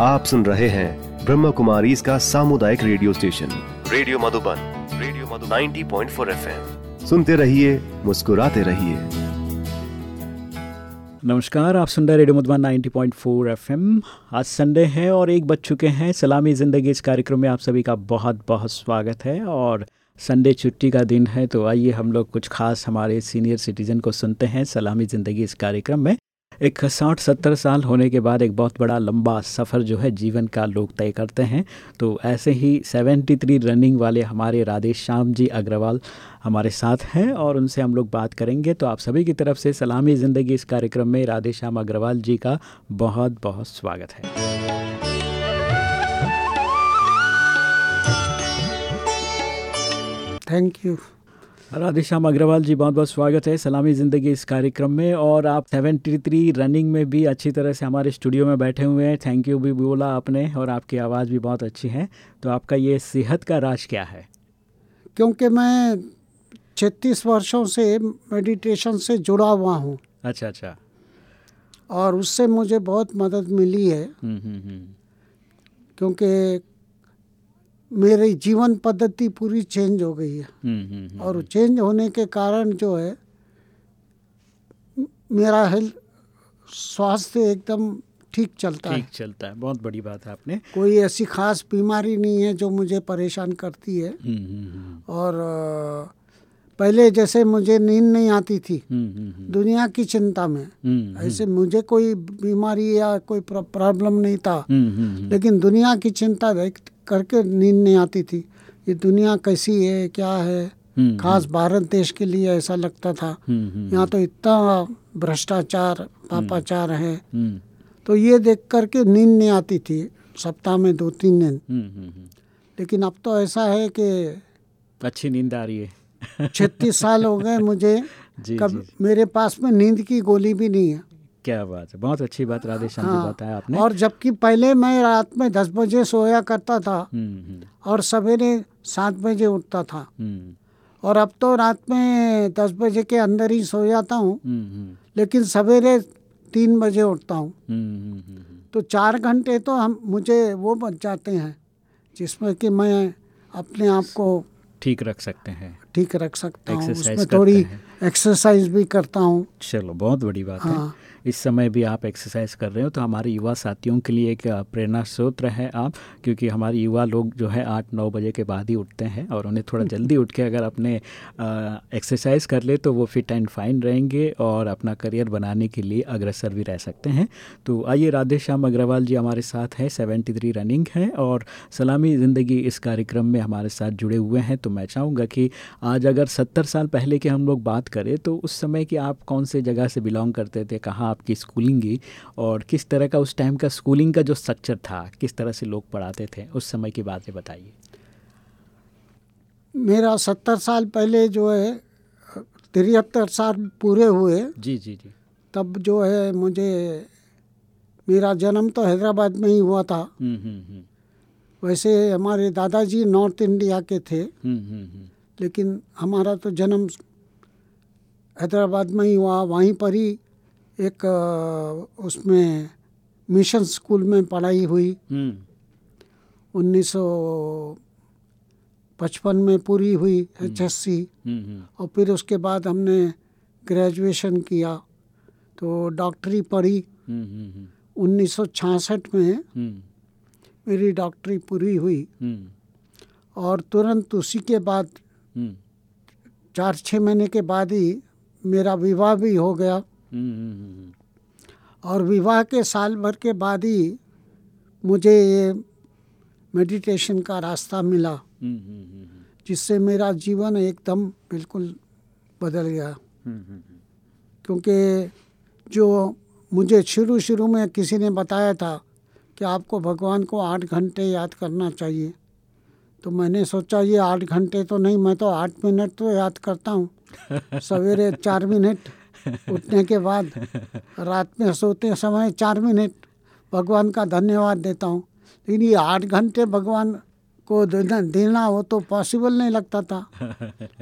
आप सुन रहे हैं ब्रह्म कुमारी इसका सामुदायिक radio station. Radio Madhuban radio Madhu 90.4 FM. सुनते रहिए मुस्कुराते रहिए। नमस्कार आप सुन रहे रेडियो मधुबन 90.4 एफएम। आज संडे है और एक बज चुके हैं। सलामी ज़िंदगी इस कार्यक्रम में आप सभी का बहुत बहुत स्वागत है और संडे छुट्टी का दिन है तो आइए हम लोग कुछ खास हमारे सीनियर सिटीज़न को सुनते हैं सलामी ज़िंदगी इस कार्यक्रम में। एक साठ, सत्तर साल होने के बाद एक बहुत बड़ा, लंबा सफ़र जो है जीवन का लोग तय करते हैं। तो ऐसे ही सेवेंटी थ्री रनिंग वाले हमारे राधे श्याम जी अग्रवाल हमारे साथ हैं और उनसे हम लोग बात करेंगे। तो आप सभी की तरफ़ से सलामी ज़िंदगी इस कार्यक्रम में राधे श्याम अग्रवाल जी का बहुत बहुत स्वागत है। थैंक यू राधेश्याम अग्रवाल जी बहुत बहुत स्वागत है सलामी ज़िंदगी इस कार्यक्रम में और आप सेवेंटी थ्री रनिंग में भी अच्छी तरह से हमारे स्टूडियो में बैठे हुए हैं। थैंक यू भी बोला आपने और आपकी आवाज़ भी बहुत अच्छी है। तो आपका ये सेहत का राज क्या है? क्योंकि मैं छत्तीस वर्षों से मेडिटेशन से जुड़ा हुआ हूँ। अच्छा अच्छा। और उससे मुझे बहुत मदद मिली है। हम्म हम्म हम्म। क्योंकि मेरी जीवन पद्धति पूरी चेंज हो गई है। हम्म, हम्म, हम्म, और चेंज होने के कारण जो है मेरा हेल्थ स्वास्थ्य एकदम ठीक चलता है। ठीक चलता है। बहुत बड़ी बात है आपने। कोई ऐसी खास बीमारी नहीं है जो मुझे परेशान करती है। और पहले जैसे मुझे नींद नहीं आती थी हम्म, हम्म, हम्म, दुनिया की चिंता में। ऐसे मुझे कोई बीमारी या कोई प्रॉब्लम नहीं था। लेकिन दुनिया की चिंता देख करके नींद नहीं आती थी। ये दुनिया कैसी है क्या है? खास भारत देश के लिए ऐसा लगता था। यहाँ तो इतना भ्रष्टाचार पापाचार है। तो ये देख करके नींद नहीं आती थी सप्ताह में दो तीन दिन। लेकिन अब तो ऐसा है कि अच्छी नींद आ रही है। छत्तीस साल हो गए मुझे। जी कब जी। मेरे पास में नींद की गोली भी नहीं है। क्या बात है बहुत अच्छी बात राधे श्याम हाँ, बताया आपने। और जबकि पहले मैं रात में दस बजे सोया करता था हम्म, हम्म, और सवेरे सात बजे उठता था। हम्म, और अब तो रात में दस बजे के अंदर ही सो जाता हूँ। लेकिन सवेरे तीन बजे उठता हूँ। तो चार घंटे तो हम मुझे वो बच जाते हैं जिसमें कि मैं अपने आप को ठीक रख सकते हैं। ठीक रख सकते हैं उसमें थोड़ी एक्सरसाइज भी करता हूँ। चलो बहुत बड़ी बात है। हाँ। इस समय भी आप एक्सरसाइज कर रहे हो तो हमारे युवा साथियों के लिए एक प्रेरणा स्रोत है आप क्योंकि हमारे युवा लोग जो है आठ नौ बजे के बाद ही उठते हैं और उन्हें थोड़ा जल्दी उठ के अगर अपने एक्सरसाइज कर ले तो वो फिट एंड फाइन रहेंगे और अपना करियर बनाने के लिए अग्रसर भी रह सकते हैं। तो आइए राधे श्याम अग्रवाल जी हमारे साथ हैं सेवेंटी थ्री रनिंग है और सलामी ज़िंदगी इस कार्यक्रम में हमारे साथ जुड़े हुए हैं। तो मैं चाहूँगा कि आज अगर सत्तर साल पहले की हम लोग बात करें तो उस समय की आप कौन से जगह से बिलोंग करते थे कहाँ आपकी स्कूलिंग की और किस तरह का उस टाइम का स्कूलिंग का जो स्ट्रक्चर था किस तरह से लोग पढ़ाते थे उस समय की बातें बताइए। मेरा सत्तर साल पहले जो है तिहत्तर साल पूरे हुए। जी जी जी। तब जो है मुझे मेरा जन्म तो हैदराबाद में ही हुआ था। हम्म हम्म हम्म। वैसे हमारे दादाजी नॉर्थ इंडिया के थे। लेकिन हमारा तो जन्म हैदराबाद में ही हुआ वहीं पर ही एक उसमें मिशन स्कूल में पढ़ाई हुई। हम्म। उन्नीस पचपन में पूरी हुई एच एस सी और फिर उसके बाद हमने ग्रेजुएशन किया तो डॉक्टरी पढ़ी। हम्म हम्म उन्नीस में मेरी डॉक्टरी पूरी हुई। और तुरंत उसी के बाद चार छः महीने के बाद ही मेरा विवाह भी हो गया। और विवाह के साल भर के बाद ही मुझे ये मेडिटेशन का रास्ता मिला। हम्म हम्म हम्म जिससे मेरा जीवन एकदम बिल्कुल बदल गया। हम्म हम्म। क्योंकि जो मुझे शुरू शुरू में किसी ने बताया था कि आपको भगवान को आठ घंटे याद करना चाहिए तो मैंने सोचा ये आठ घंटे तो नहीं मैं तो आठ मिनट तो याद करता हूँ। सवेरे चार मिनट। उठने के बाद रात में सोते समय चार मिनट भगवान का धन्यवाद देता हूँ। लेकिन ये आठ घंटे भगवान को देना हो तो पॉसिबल नहीं लगता था।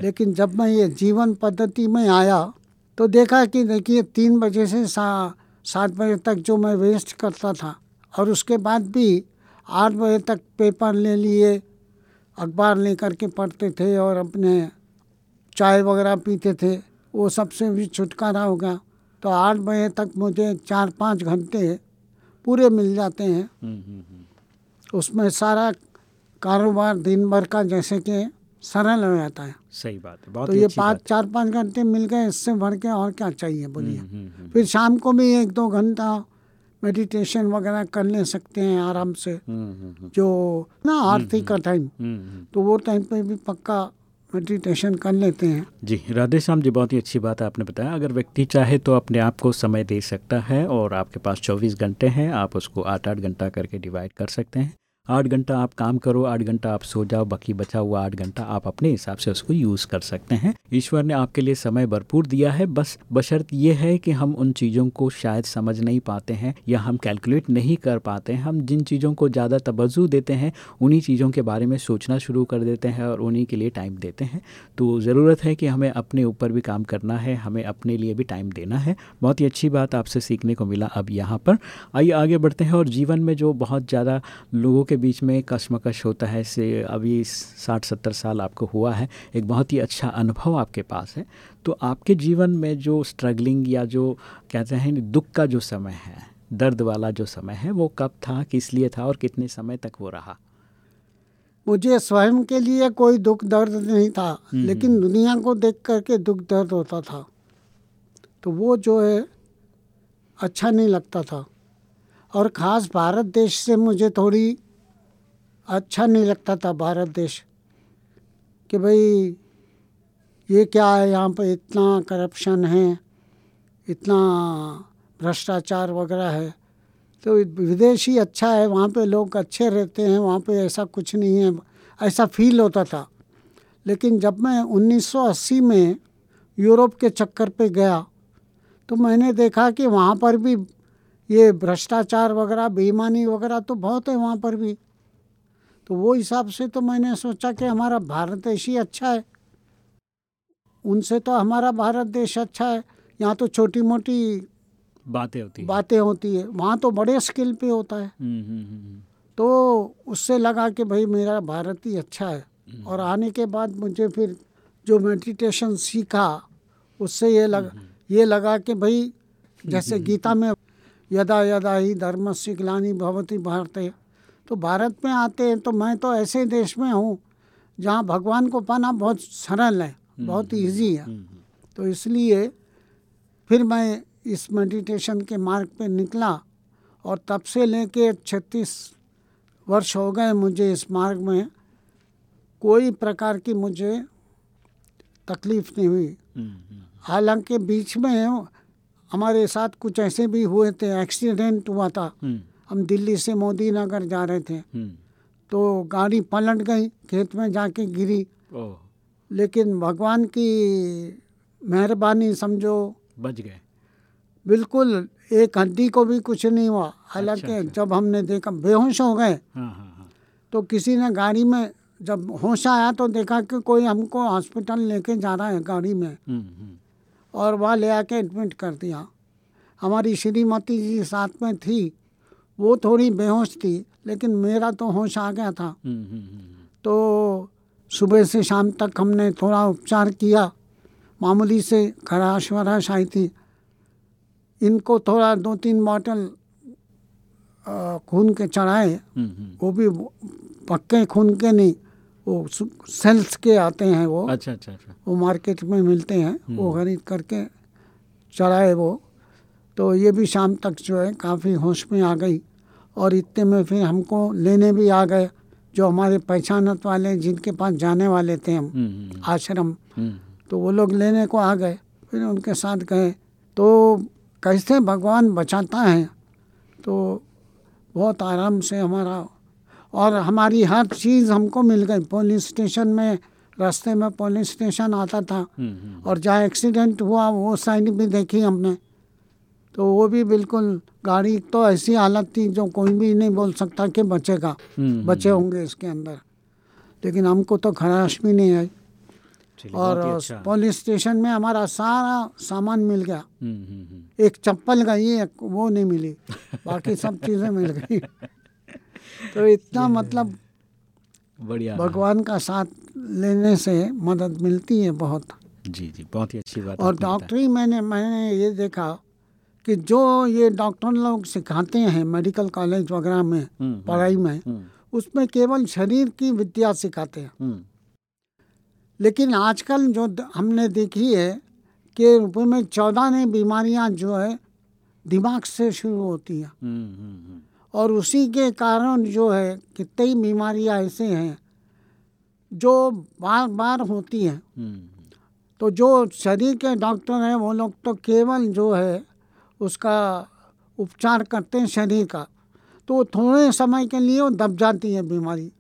लेकिन जब मैं ये जीवन पद्धति में आया तो देखा कि देखिए, तीन बजे से सा, सात बजे तक जो मैं वेस्ट करता था, और उसके बाद भी आठ बजे तक पेपर ले लिए, अखबार लेकर के पढ़ते थे और अपने चाय वगैरह पीते थे। वो सबसे भी छुटकारा होगा। तो आठ बजे तक मुझे चार पाँच घंटे पूरे मिल जाते हैं। हम्म, हम्म, हम्म। उसमें सारा कारोबार दिन भर का जैसे कि सरल हो जाता है। सही बात है बहुत तो ये पाँच चार पाँच घंटे मिल गए इससे भर के और क्या चाहिए बोलिए। फिर शाम को भी एक दो घंटा मेडिटेशन वगैरह कर ले सकते हैं आराम से। जो ना आरती का टाइम। तो वो टाइम पे भी पक्का मेडिटेशन कर लेते हैं। जी, राधे श्याम जी, बहुत ही अच्छी बात है आपने बताया। अगर व्यक्ति चाहे तो अपने आप को समय दे सकता है और आपके पास 24 घंटे हैं, आप उसको आठ आठ घंटा करके डिवाइड कर सकते हैं। आठ घंटा आप काम करो, आठ घंटा आप सो जाओ, बाकी बचा हुआ आठ घंटा आप अपने हिसाब से उसको यूज़ कर सकते हैं। ईश्वर ने आपके लिए समय भरपूर दिया है। बस बशर्त ये है कि हम उन चीज़ों को शायद समझ नहीं पाते हैं या हम कैलकुलेट नहीं कर पाते हैं। हम जिन चीज़ों को ज़्यादा तवज्जो देते हैं, उन्हीं चीज़ों के बारे में सोचना शुरू कर देते हैं और उन्हीं के लिए टाइम देते हैं। तो ज़रूरत है कि हमें अपने ऊपर भी काम करना है, हमें अपने लिए भी टाइम देना है। बहुत ही अच्छी बात आपसे सीखने को मिला अब यहाँ पर। आइए आगे बढ़ते हैं और जीवन में जो बहुत ज़्यादा लोगों के बीच में कश्मकश होता है से अभी साठ सत्तर साल आपको हुआ है एक बहुत ही अच्छा अनुभव आपके पास है। तो आपके जीवन में जो स्ट्रगलिंग या जो कहते हैं दुख का जो समय है दर्द वाला जो समय है वो कब था किस लिए था और कितने समय तक वो रहा? मुझे स्वयं के लिए कोई दुख दर्द नहीं था लेकिन दुनिया को देख करके दुख दर्द होता था। तो वो जो है अच्छा नहीं लगता था। और ख़ास भारत देश से मुझे थोड़ी अच्छा नहीं लगता था भारत देश कि भाई ये क्या है, यहाँ पर इतना करप्शन है, इतना भ्रष्टाचार वगैरह है। तो विदेश अच्छा है, वहाँ पे लोग अच्छे रहते हैं, वहाँ पे ऐसा कुछ नहीं है, ऐसा फील होता था। लेकिन जब मैं 1980 में यूरोप के चक्कर पे गया तो मैंने देखा कि वहाँ पर भी ये भ्रष्टाचार वगैरह, बेईमानी वगैरह तो बहुत है वहाँ पर भी। तो वो हिसाब से तो मैंने सोचा कि हमारा भारत देश ही अच्छा है। उनसे तो हमारा भारत देश अच्छा है। यहाँ तो छोटी मोटी बातें होती हैं। बातें होती है। वहाँ तो बड़े स्किल पे होता है। हम्म, हम्म, हम्म, तो उससे लगा कि भाई मेरा भारत ही अच्छा है। और आने के बाद मुझे फिर जो मेडिटेशन सीखा उससे ये लगा ये लगा कि भाई जैसे गीता में यदा यदा ही धर्म से ग्लानि भवती भारत। तो भारत में आते हैं तो मैं तो ऐसे देश में हूँ जहाँ भगवान को पाना बहुत सरल है बहुत ईजी है। तो इसलिए फिर मैं इस मेडिटेशन के मार्ग पे निकला और तब से लेके छत्तीस वर्ष हो गए मुझे इस मार्ग में। कोई प्रकार की मुझे तकलीफ़ नहीं हुई। हम्म, हम्म, हालाँकि बीच में हमारे साथ कुछ ऐसे भी हुए थे एक्सीडेंट हुआ था। हम्म, हम दिल्ली से मोदी नगर जा रहे थे। हम्म, तो गाड़ी पलट गई खेत में जाके गिरी। लेकिन भगवान की मेहरबानी समझो। बच गए। बिल्कुल एक हड्डी को भी कुछ नहीं हुआ। हालाँकि अच्छा। जब हमने देखा बेहोश हो गए। हाँ हाँ हाँ। तो किसी ने गाड़ी में जब होश आया तो देखा कि कोई हमको हॉस्पिटल लेके जा रहा है गाड़ी में। हम्म, हम्म, और वहाँ ले आके एडमिट कर दिया। हमारी श्रीमती जी साथ में थी। वो थोड़ी बेहोश थी लेकिन मेरा तो होश आ गया था। हम्म, हम्म, हम्म, तो सुबह से शाम तक हमने थोड़ा उपचार किया। मामूली से खराश वराश आई थी। इनको थोड़ा दो तीन बॉटल खून के चढ़ाए। वो भी पक्के खून के नहीं वो सेल्स के आते हैं वो। अच्छा अच्छा अच्छा। वो मार्केट में मिलते हैं। वो खरीद करके चढ़ाए वो। तो ये भी शाम तक जो है काफ़ी होश में आ गई। और इतने में फिर हमको लेने भी आ गए जो हमारे पहचानत वाले जिनके पास जाने वाले थे हम हम्म, हम्म, आश्रम। हम्म, तो वो लोग लेने को आ गए फिर उनके साथ गए। तो कैसे भगवान बचाता है तो बहुत आराम से हमारा और हमारी हर चीज़ हमको मिल गई। पुलिस स्टेशन में रास्ते में पुलिस स्टेशन आता था और जहाँ एक्सीडेंट हुआ वो साइड भी देखी हमने। तो वो भी बिल्कुल गाड़ी तो ऐसी हालत थी जो कोई भी नहीं बोल सकता कि बचेगा। हम्म, बचे होंगे इसके अंदर। लेकिन हमको तो खराश भी नहीं आई। और अच्छा। पुलिस स्टेशन में हमारा सारा सामान मिल गया। हम्म, हम्म, हम्म। एक चप्पल गई एक वो नहीं मिली। बाकी सब चीज़ें मिल गई। तो इतना मतलब बढ़िया। भगवान का साथ लेने से मदद मिलती है बहुत। जी जी बहुत ही अच्छी बात और। डॉक्टरी मैंने मैंने ये देखा कि जो ये डॉक्टर लोग सिखाते हैं मेडिकल कॉलेज वगैरह में हम्म, पढ़ाई में हम्म, उसमें केवल शरीर की विद्या सिखाते हैं। हम्म, लेकिन आजकल जो हमने देखी है कि रुपये में चौदह नई बीमारियाँ जो है दिमाग से शुरू होती हैं। हम्म, हम्म, हम्म। और उसी के कारण जो है कितनी बीमारियाँ ऐसे हैं जो बार बार होती हैं। हम्म, तो जो शरीर के डॉक्टर हैं वो लोग तो केवल जो है उसका उपचार करते हैं शरीर का। तो थोड़े समय के लिए वो दब जाती है बीमारी।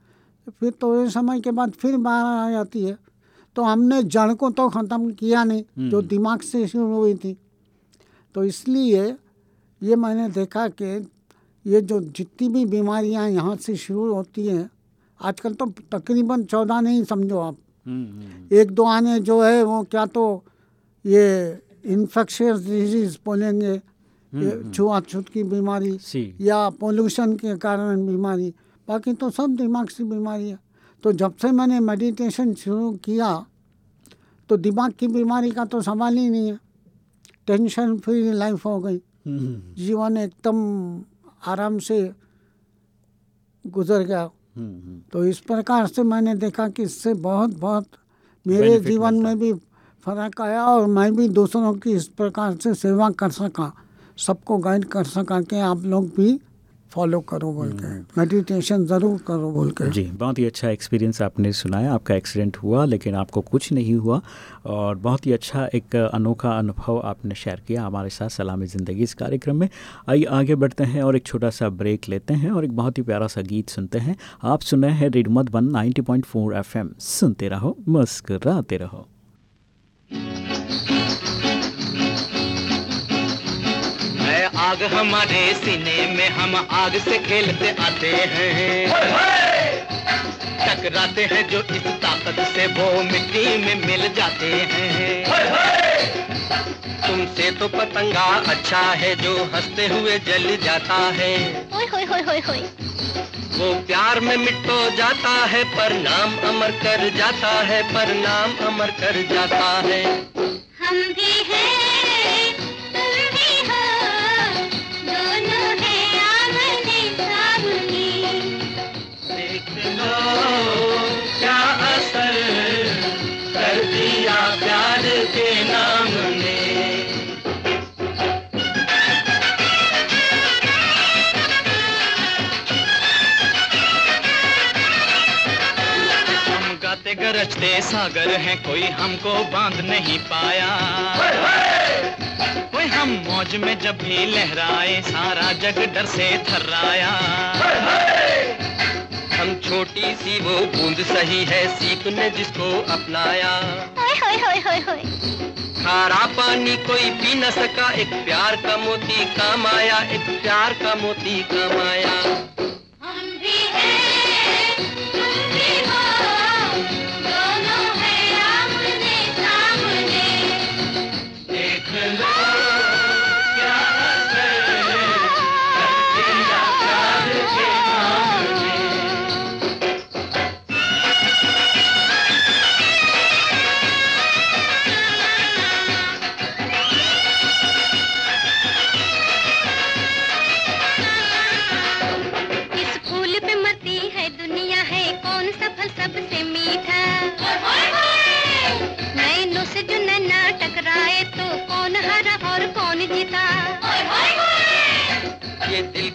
फिर थोड़े समय के बाद फिर बाहर आ जाती है। तो हमने जड़ को तो ख़त्म किया नहीं जो दिमाग से शुरू हुई थी। तो इसलिए ये मैंने देखा कि ये जो जितनी भी बीमारियाँ यहाँ से शुरू होती हैं आजकल तो तकरीबन चौदह नहीं समझो आप। हम्म, हम्म, एक दो आने जो है वो क्या तो ये इन्फेक्शियस डिज़ीज़ बोलेंगे। छुआछूत की बीमारी या पोल्यूशन के कारण बीमारी। बाकी तो सब दिमाग से बीमारी है। तो जब से मैंने मेडिटेशन शुरू किया तो दिमाग की बीमारी का तो सवाल ही नहीं है। टेंशन फ्री लाइफ हो गई। हम्म, जीवन एकदम आराम से गुजर गया। हम्म, हम्म। तो इस प्रकार से मैंने देखा कि इससे बहुत बहुत मेरे जीवन में भी फ़र्क आया और मैं भी दूसरों की इस प्रकार से सेवा कर सका। सबको गाइड कर सका कि आप लोग भी फॉलो करो बोल के। मेडिटेशन ज़रूर करो बोल के। जी बहुत ही अच्छा एक्सपीरियंस आपने सुनाया। आपका एक्सीडेंट हुआ लेकिन आपको कुछ नहीं हुआ। और बहुत ही अच्छा एक अनोखा अनुभव आपने शेयर किया। हमारे साथ सलामी ज़िंदगी इस कार्यक्रम में। आइए आगे बढ़ते हैं और एक छोटा सा ब्रेक लेते हैं और एक बहुत ही प्यारा सा गीत सुनते हैं। आप सुन रहे हैं रेडियो मधुबन 90.4 एफएम। सुनते रहो मुस्कुराते रहो। आग हमारे सीने में हम आग से खेलते आते हैं। टकराते हैं जो इस ताकत से वो मिट्टी में मिल जाते हैं। तुमसे तो पतंगा अच्छा है जो हँसते हुए जल जाता है। ओए होए होए होए होए वो प्यार में मिट तो जाता है पर नाम अमर कर जाता है पर नाम अमर कर जाता है। हम भी हैं। सागर है कोई हमको बाँध नहीं पाया। कोई हम मौज में जब भी लहराए सारा जग डर से थर्राया। हम छोटी सी वो बूंद सही है सीप ने जिसको अपनाया। ओए होए होए होए होए खारा पानी कोई पी न सका एक प्यार का मोती काम आया एक प्यार का मोती काम आया। हम भी हैं तुम भी हो।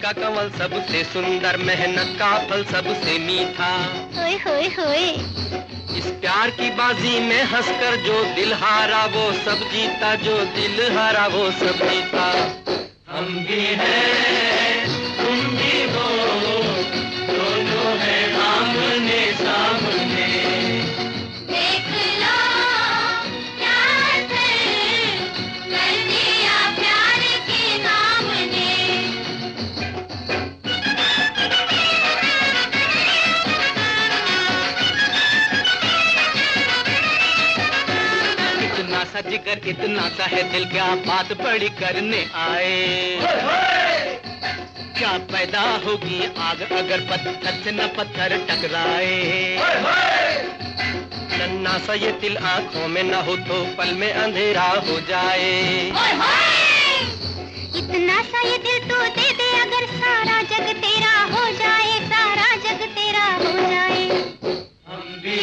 का कमल सबसे सुंदर मेहनत का फल सबसे मीठा। होए होए होए इस प्यार की बाजी में हंसकर जो दिल हारा वो सब जीता जो दिल हारा वो सब जीता। हम भी हैं। जिगर इतना सा है दिल क्या बात बड़ी करने आए? क्या पैदा होगी आग अगर पत्थर से न पत्थर टकराए? नन्ना सा ये दिल आँखों में न हो तो पल में अंधेरा हो जाए। इतना सा ये दिल तो दे दे अगर सारा जग तेरा हो जाए सारा जग तेरा हो जाए। हम भी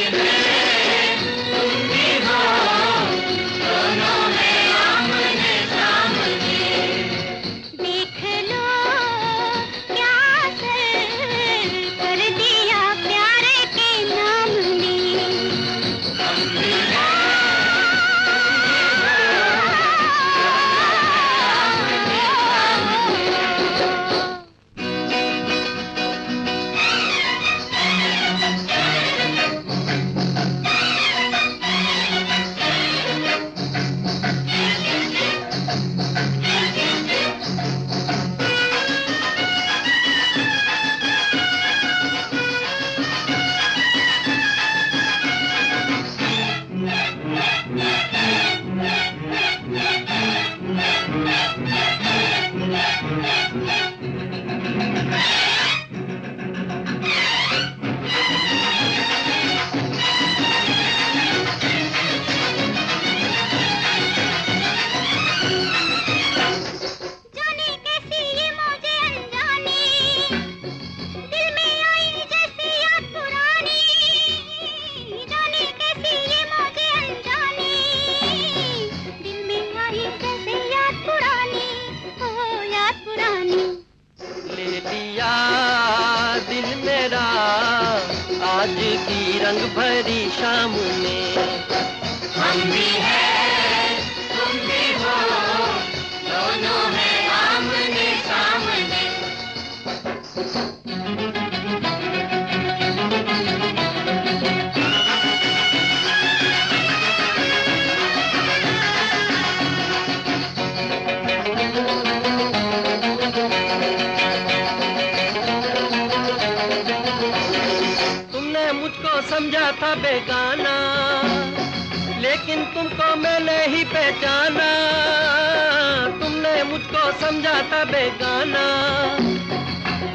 था बेगाना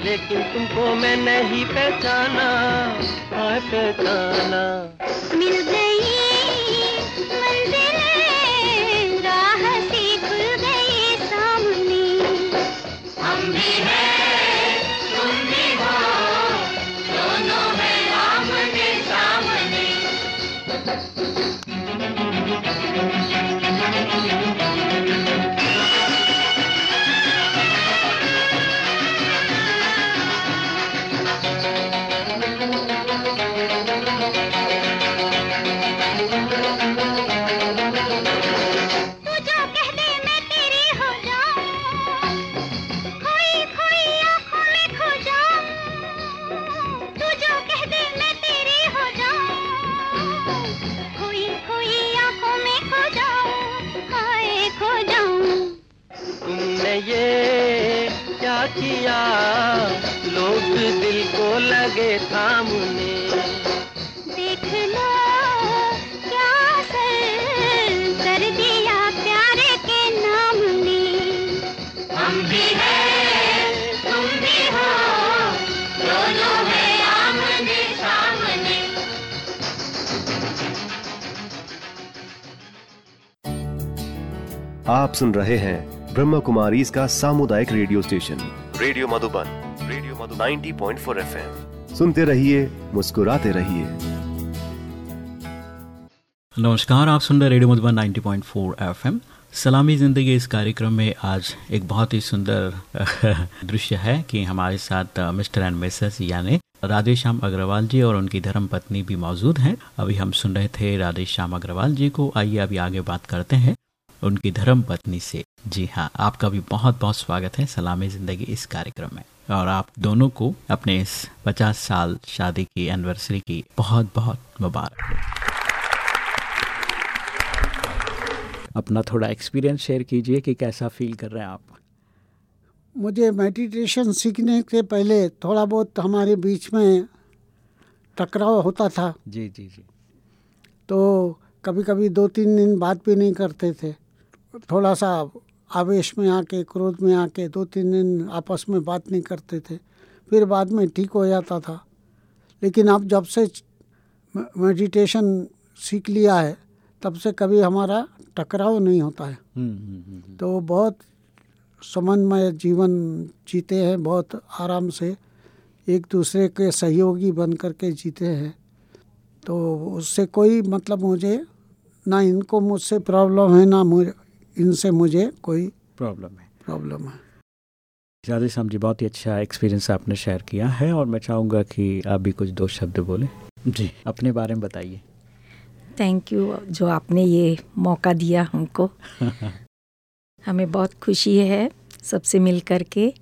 लेकिन तुमको मैं नहीं पहचाना हाँ पहचाना। मिल गई गई सामने। सामने। लगे थामने क्या असर कर दिया प्यार के नाम ने। हम भी हैं तुम भी हो दोनों हैं आमने सामने। आप सुन रहे हैं ब्रह्म कुमारी इसका सामुदायिक radio station radio Madhuban radio Madhu 90.4 FM. सुनते रहिए, मुस्कुराते रहिए। नमस्कार, आप सुन रहे रेडियो मधुबन 90.4 एफएम। सलामी ज़िंदगी इस कार्यक्रम में आज एक बहुत ही सुंदर, दृश्य है कि हमारे साथ मिस्टर एंड मिसेस यानी राधेश्याम अग्रवाल जी और उनकी धर्म पत्नी भी मौजूद हैं। अभी हम सुन रहे थे राधेश्याम अग्रवाल जी को। आइए, अभी आगे बात करते हैं। उनकी धर्म पत्नी से। जी हाँ आपका भी बहुत बहुत स्वागत है सलामी ज़िंदगी इस कार्यक्रम में। और आप दोनों को अपने इस 50 साल शादी की एनिवर्सरी की बहुत बहुत मुबारक अपना थोड़ा एक्सपीरियंस शेयर कीजिए कि कैसा फील कर रहे हैं आप। मुझे मेडिटेशन सीखने के पहले थोड़ा बहुत हमारे बीच में टकराव होता था। जी जी जी। तो कभी कभी दो तीन दिन बात भी नहीं करते थे। थोड़ा सा आवेश में आके क्रोध में आके दो तीन दिन आपस में बात नहीं करते थे। फिर बाद में ठीक हो जाता था। लेकिन अब जब से मेडिटेशन सीख लिया है तब से कभी हमारा टकराव नहीं होता है। हम्म, हम्म, हम्म, तो बहुत समन्वय जीवन जीते हैं बहुत आराम से एक दूसरे के सहयोगी बन करके जीते हैं। तो उससे कोई मतलब मुझे ना इनको मुझसे प्रॉब्लम है ना मुझे इनसे मुझे कोई प्रॉब्लम है। प्रॉब्लम है। राधे श्याम जी बहुत ही अच्छा एक्सपीरियंस आपने शेयर किया है और मैं चाहूँगा कि आप भी कुछ दो शब्द बोलें। जी। अपने बारे में बताइए। थैंक यू जो आपने ये मौका दिया हमको। हमें बहुत खुशी है सबसे मिल कर के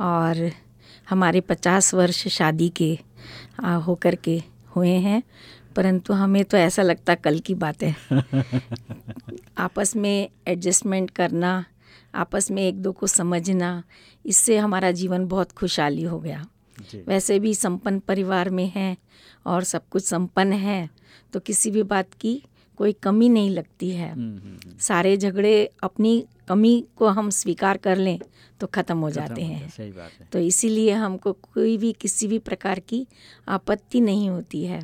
और हमारे पचास वर्ष शादी के आ, होकर के हुए हैं परंतु हमें तो ऐसा लगता कल की बात है। आपस में एडजस्टमेंट करना आपस में एक दो को समझना इससे हमारा जीवन बहुत खुशहाली हो गया। वैसे भी संपन्न परिवार में हैं और सब कुछ संपन्न है तो किसी भी बात की कोई कमी नहीं लगती है। हम्म, हम्म, हम्म। सारे झगड़े अपनी कमी को हम स्वीकार कर लें तो ख़त्म हो जाते हैं सही बात है। तो इसीलिए हमको कोई भी किसी भी प्रकार की आपत्ति नहीं होती है।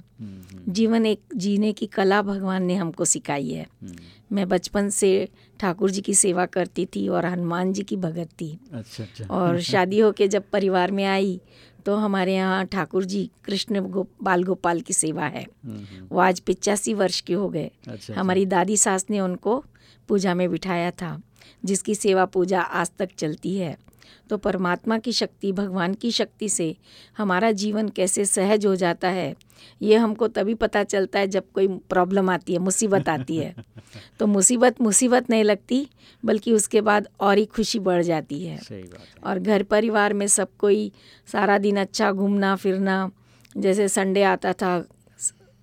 जीवन एक जीने की कला भगवान ने हमको सिखाई है। हम्म, मैं बचपन से ठाकुर जी की सेवा करती थी और हनुमान जी की भगत थी। अच्छा अच्छा। और शादी होके जब परिवार में आई तो हमारे यहाँ ठाकुर जी कृष्ण गो, बाल गोपाल की सेवा है। वो आज पिचासी वर्ष के हो गए। अच्छा, अच्छा। हमारी दादी सास ने उनको पूजा में बिठाया था जिसकी सेवा पूजा आज तक चलती है। तो परमात्मा की शक्ति भगवान की शक्ति से हमारा जीवन कैसे सहज हो जाता है ये हमको तभी पता चलता है जब कोई प्रॉब्लम आती है मुसीबत आती है। तो मुसीबत मुसीबत नहीं लगती बल्कि उसके बाद और ही खुशी बढ़ जाती है। है। और घर परिवार में सब कोई सारा दिन अच्छा घूमना फिरना जैसे संडे आता था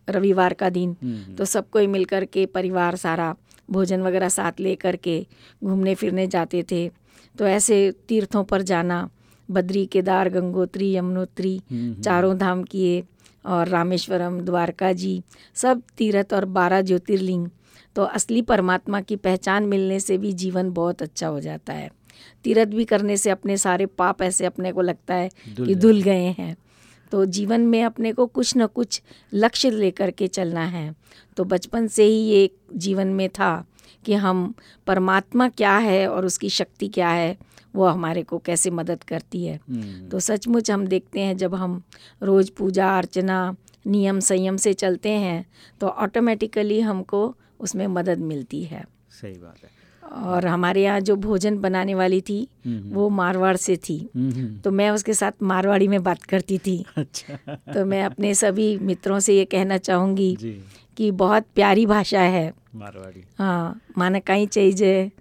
रविवार का दिन हम्म, तो सब कोई मिल कर के परिवार सारा भोजन वगैरह साथ ले कर के घूमने फिरने जाते थे। तो ऐसे तीर्थों पर जाना बद्री केदार गंगोत्री यमुनोत्री हम्म, चारों धाम किए और रामेश्वरम द्वारका जी सब तीर्थ और बारह ज्योतिर्लिंग। तो असली परमात्मा की पहचान मिलने से भी जीवन बहुत अच्छा हो जाता है। तीर्थ भी करने से अपने सारे पाप ऐसे अपने को लगता है कि धुल गए हैं। तो जीवन में अपने को कुछ न कुछ लक्ष्य लेकर के चलना है। तो बचपन से ही ये जीवन में था कि हम परमात्मा क्या है और उसकी शक्ति क्या है वो हमारे को कैसे मदद करती है। हम्म, तो सचमुच हम देखते हैं जब हम रोज़ पूजा अर्चना नियम संयम से चलते हैं तो ऑटोमेटिकली हमको उसमें मदद मिलती है। सही बात है। और हमारे यहाँ जो भोजन बनाने वाली थी हम्म, वो मारवाड़ से थी। हम्म, हम्म, तो मैं उसके साथ मारवाड़ी में बात करती थी। अच्छा। तो मैं अपने सभी मित्रों से ये कहना चाहूँगी कि बहुत प्यारी भाषा है। मारवाड़ी। हाँ माने कहीं चाहिए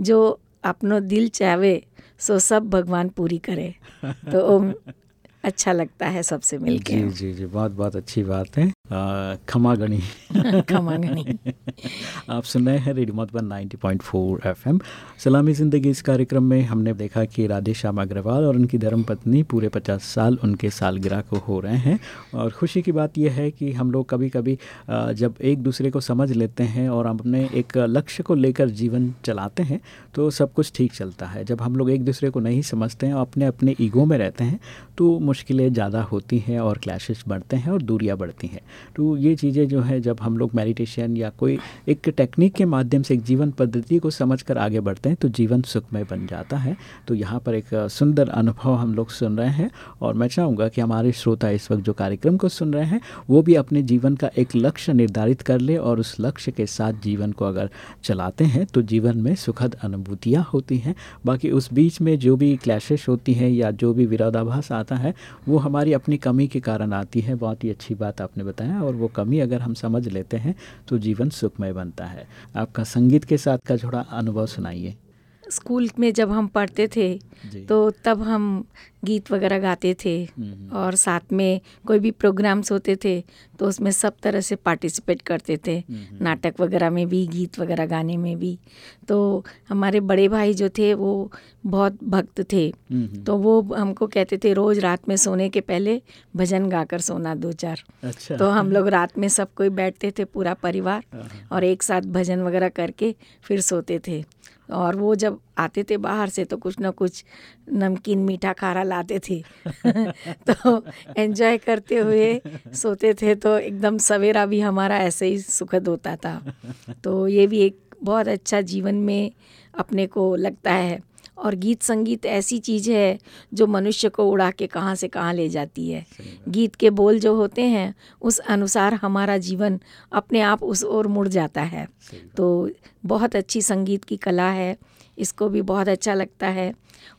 जो अपनो दिल चाहे सो सब भगवान पूरी करे। तो अच्छा लगता है सबसे मिलके। जी जी जी बहुत बहुत अच्छी बात है। आ, खमा गणी आप सुन रहे हैं रेडियो मधुबन 90.4 एफएम। सलामी ज़िंदगी इस कार्यक्रम में हमने देखा कि राधे श्याम अग्रवाल और उनकी धर्मपत्नी पूरे 50 साल उनके सालगिरह को हो रहे हैं। और खुशी की बात यह है कि हम लोग कभी कभी जब एक दूसरे को समझ लेते हैं और अपने एक लक्ष्य को लेकर जीवन चलाते हैं तो सब कुछ ठीक चलता है। जब हम लोग एक दूसरे को नहीं समझते हैं और अपने अपने ईगो में रहते हैं तो मुश्किलें ज़्यादा होती हैं और क्लैशेस बढ़ते हैं और दूरियाँ बढ़ती हैं। तो ये चीज़ें जो है, जब हम लोग मेडिटेशन या कोई एक टेक्निक के माध्यम से एक जीवन पद्धति को समझकर आगे बढ़ते हैं तो जीवन सुखमय बन जाता है। तो यहाँ पर एक सुंदर अनुभव हम लोग सुन रहे हैं और मैं चाहूँगा कि हमारे श्रोता इस वक्त जो कार्यक्रम को सुन रहे हैं, वो भी अपने जीवन का एक लक्ष्य निर्धारित कर ले और उस लक्ष्य के साथ जीवन को अगर चलाते हैं तो जीवन में सुखद अनुभूतियाँ होती हैं, बाकी उस बीच में जो भी क्लैशेस होती हैं या जो भी विरोधाभास आता है, वो हमारी अपनी कमी के कारण आती है। बहुत ही अच्छी बात आपने बताया और वो कमी अगर हम समझ लेते हैं तो जीवन सुखमय बनता है। आपका संगीत के साथ का जोड़ा अनुभव सुनाइए। स्कूल में जब हम पढ़ते थे तो तब हम गीत वगैरह गाते थे हम्म। और साथ में कोई भी प्रोग्राम्स होते थे तो उसमें सब तरह से पार्टिसिपेट करते थे। हम्म। नाटक वगैरह में भी गीत वगैरह गाने में भी। तो हमारे बड़े भाई जो थे वो बहुत भक्त थे। हम्म। तो वो हमको कहते थे रोज़ रात में सोने के पहले भजन गाकर सोना दो चार। अच्छा। तो हम लोग रात में सब कोई बैठते थे पूरा परिवार और एक साथ भजन वगैरह करके फिर सोते थे। और वो जब आते थे बाहर से तो कुछ ना कुछ नमकीन मीठा खारा लाते थे। तो एंजॉय करते हुए सोते थे तो एकदम सवेरा भी हमारा ऐसे ही सुखद होता था। तो ये भी एक बहुत अच्छा जीवन में अपने को लगता है। और गीत संगीत ऐसी चीज़ है जो मनुष्य को उड़ा के कहाँ से कहाँ ले जाती है। गीत के बोल जो होते हैं उस अनुसार हमारा जीवन अपने आप उस ओर मुड़ जाता है। तो बहुत अच्छी संगीत की कला है इसको भी बहुत अच्छा लगता है।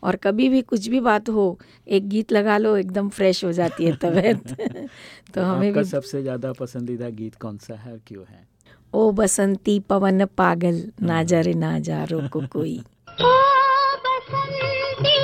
और कभी भी कुछ भी बात हो एक गीत लगा लो एकदम फ्रेश हो जाती है तबीयत। तो हमें भी सबसे ज़्यादा पसंदीदा गीत कौन सा है क्यों है? ओ बसंती पवन पागल ना जा रे ना जा रोको कोई। ओ बसंती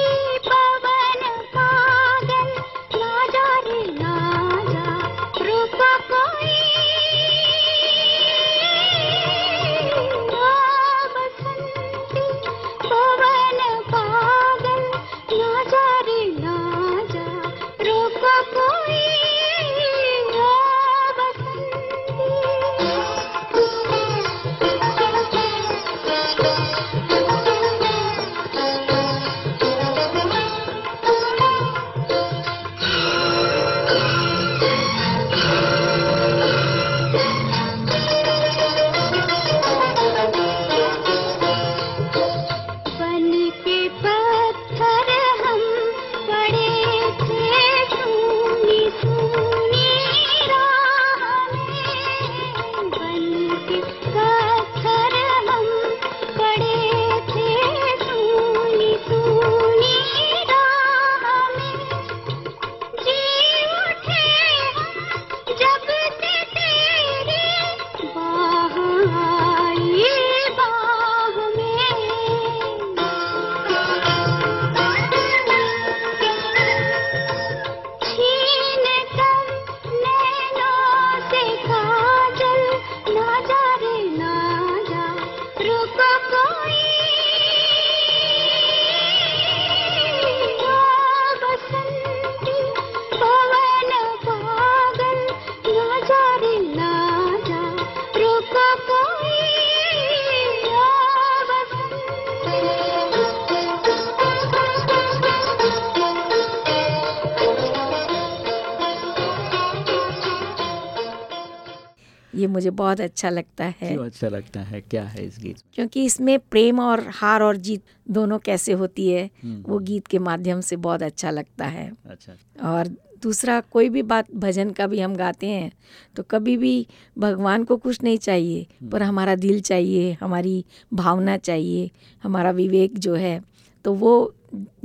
मुझे बहुत अच्छा लगता है। क्यों अच्छा लगता है? क्या है इस गीत में? क्योंकि इसमें प्रेम और हार और जीत दोनों कैसे होती है हम्म। वो गीत के माध्यम से बहुत अच्छा लगता है। अच्छा। और दूसरा कोई भी बात भजन का भी हम गाते हैं तो कभी भी भगवान को कुछ नहीं चाहिए पर हमारा दिल चाहिए हमारी भावना चाहिए हमारा विवेक जो है तो वो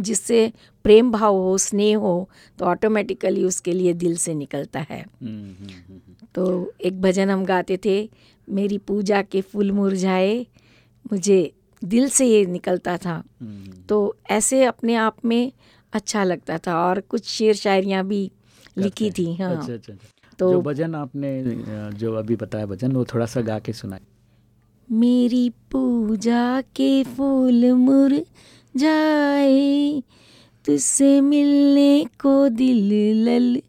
जिससे प्रेम भाव हो स्नेह हो तो ऑटोमेटिकली उसके लिए दिल से निकलता है। तो एक भजन हम गाते थे मेरी पूजा के फूल मुरझाए मुझे दिल से ये निकलता था तो ऐसे अपने आप में अच्छा लगता था और कुछ शेर शायरियाँ भी लिखी थी हाँ अच्छा अच्छा अच्छा। तो- जो भजन आपने जो अभी बताया भजन वो थोड़ा सा गा के सुनाए मेरी पूजा के फूल मुरझाए तुझसे मिलने को दिल लल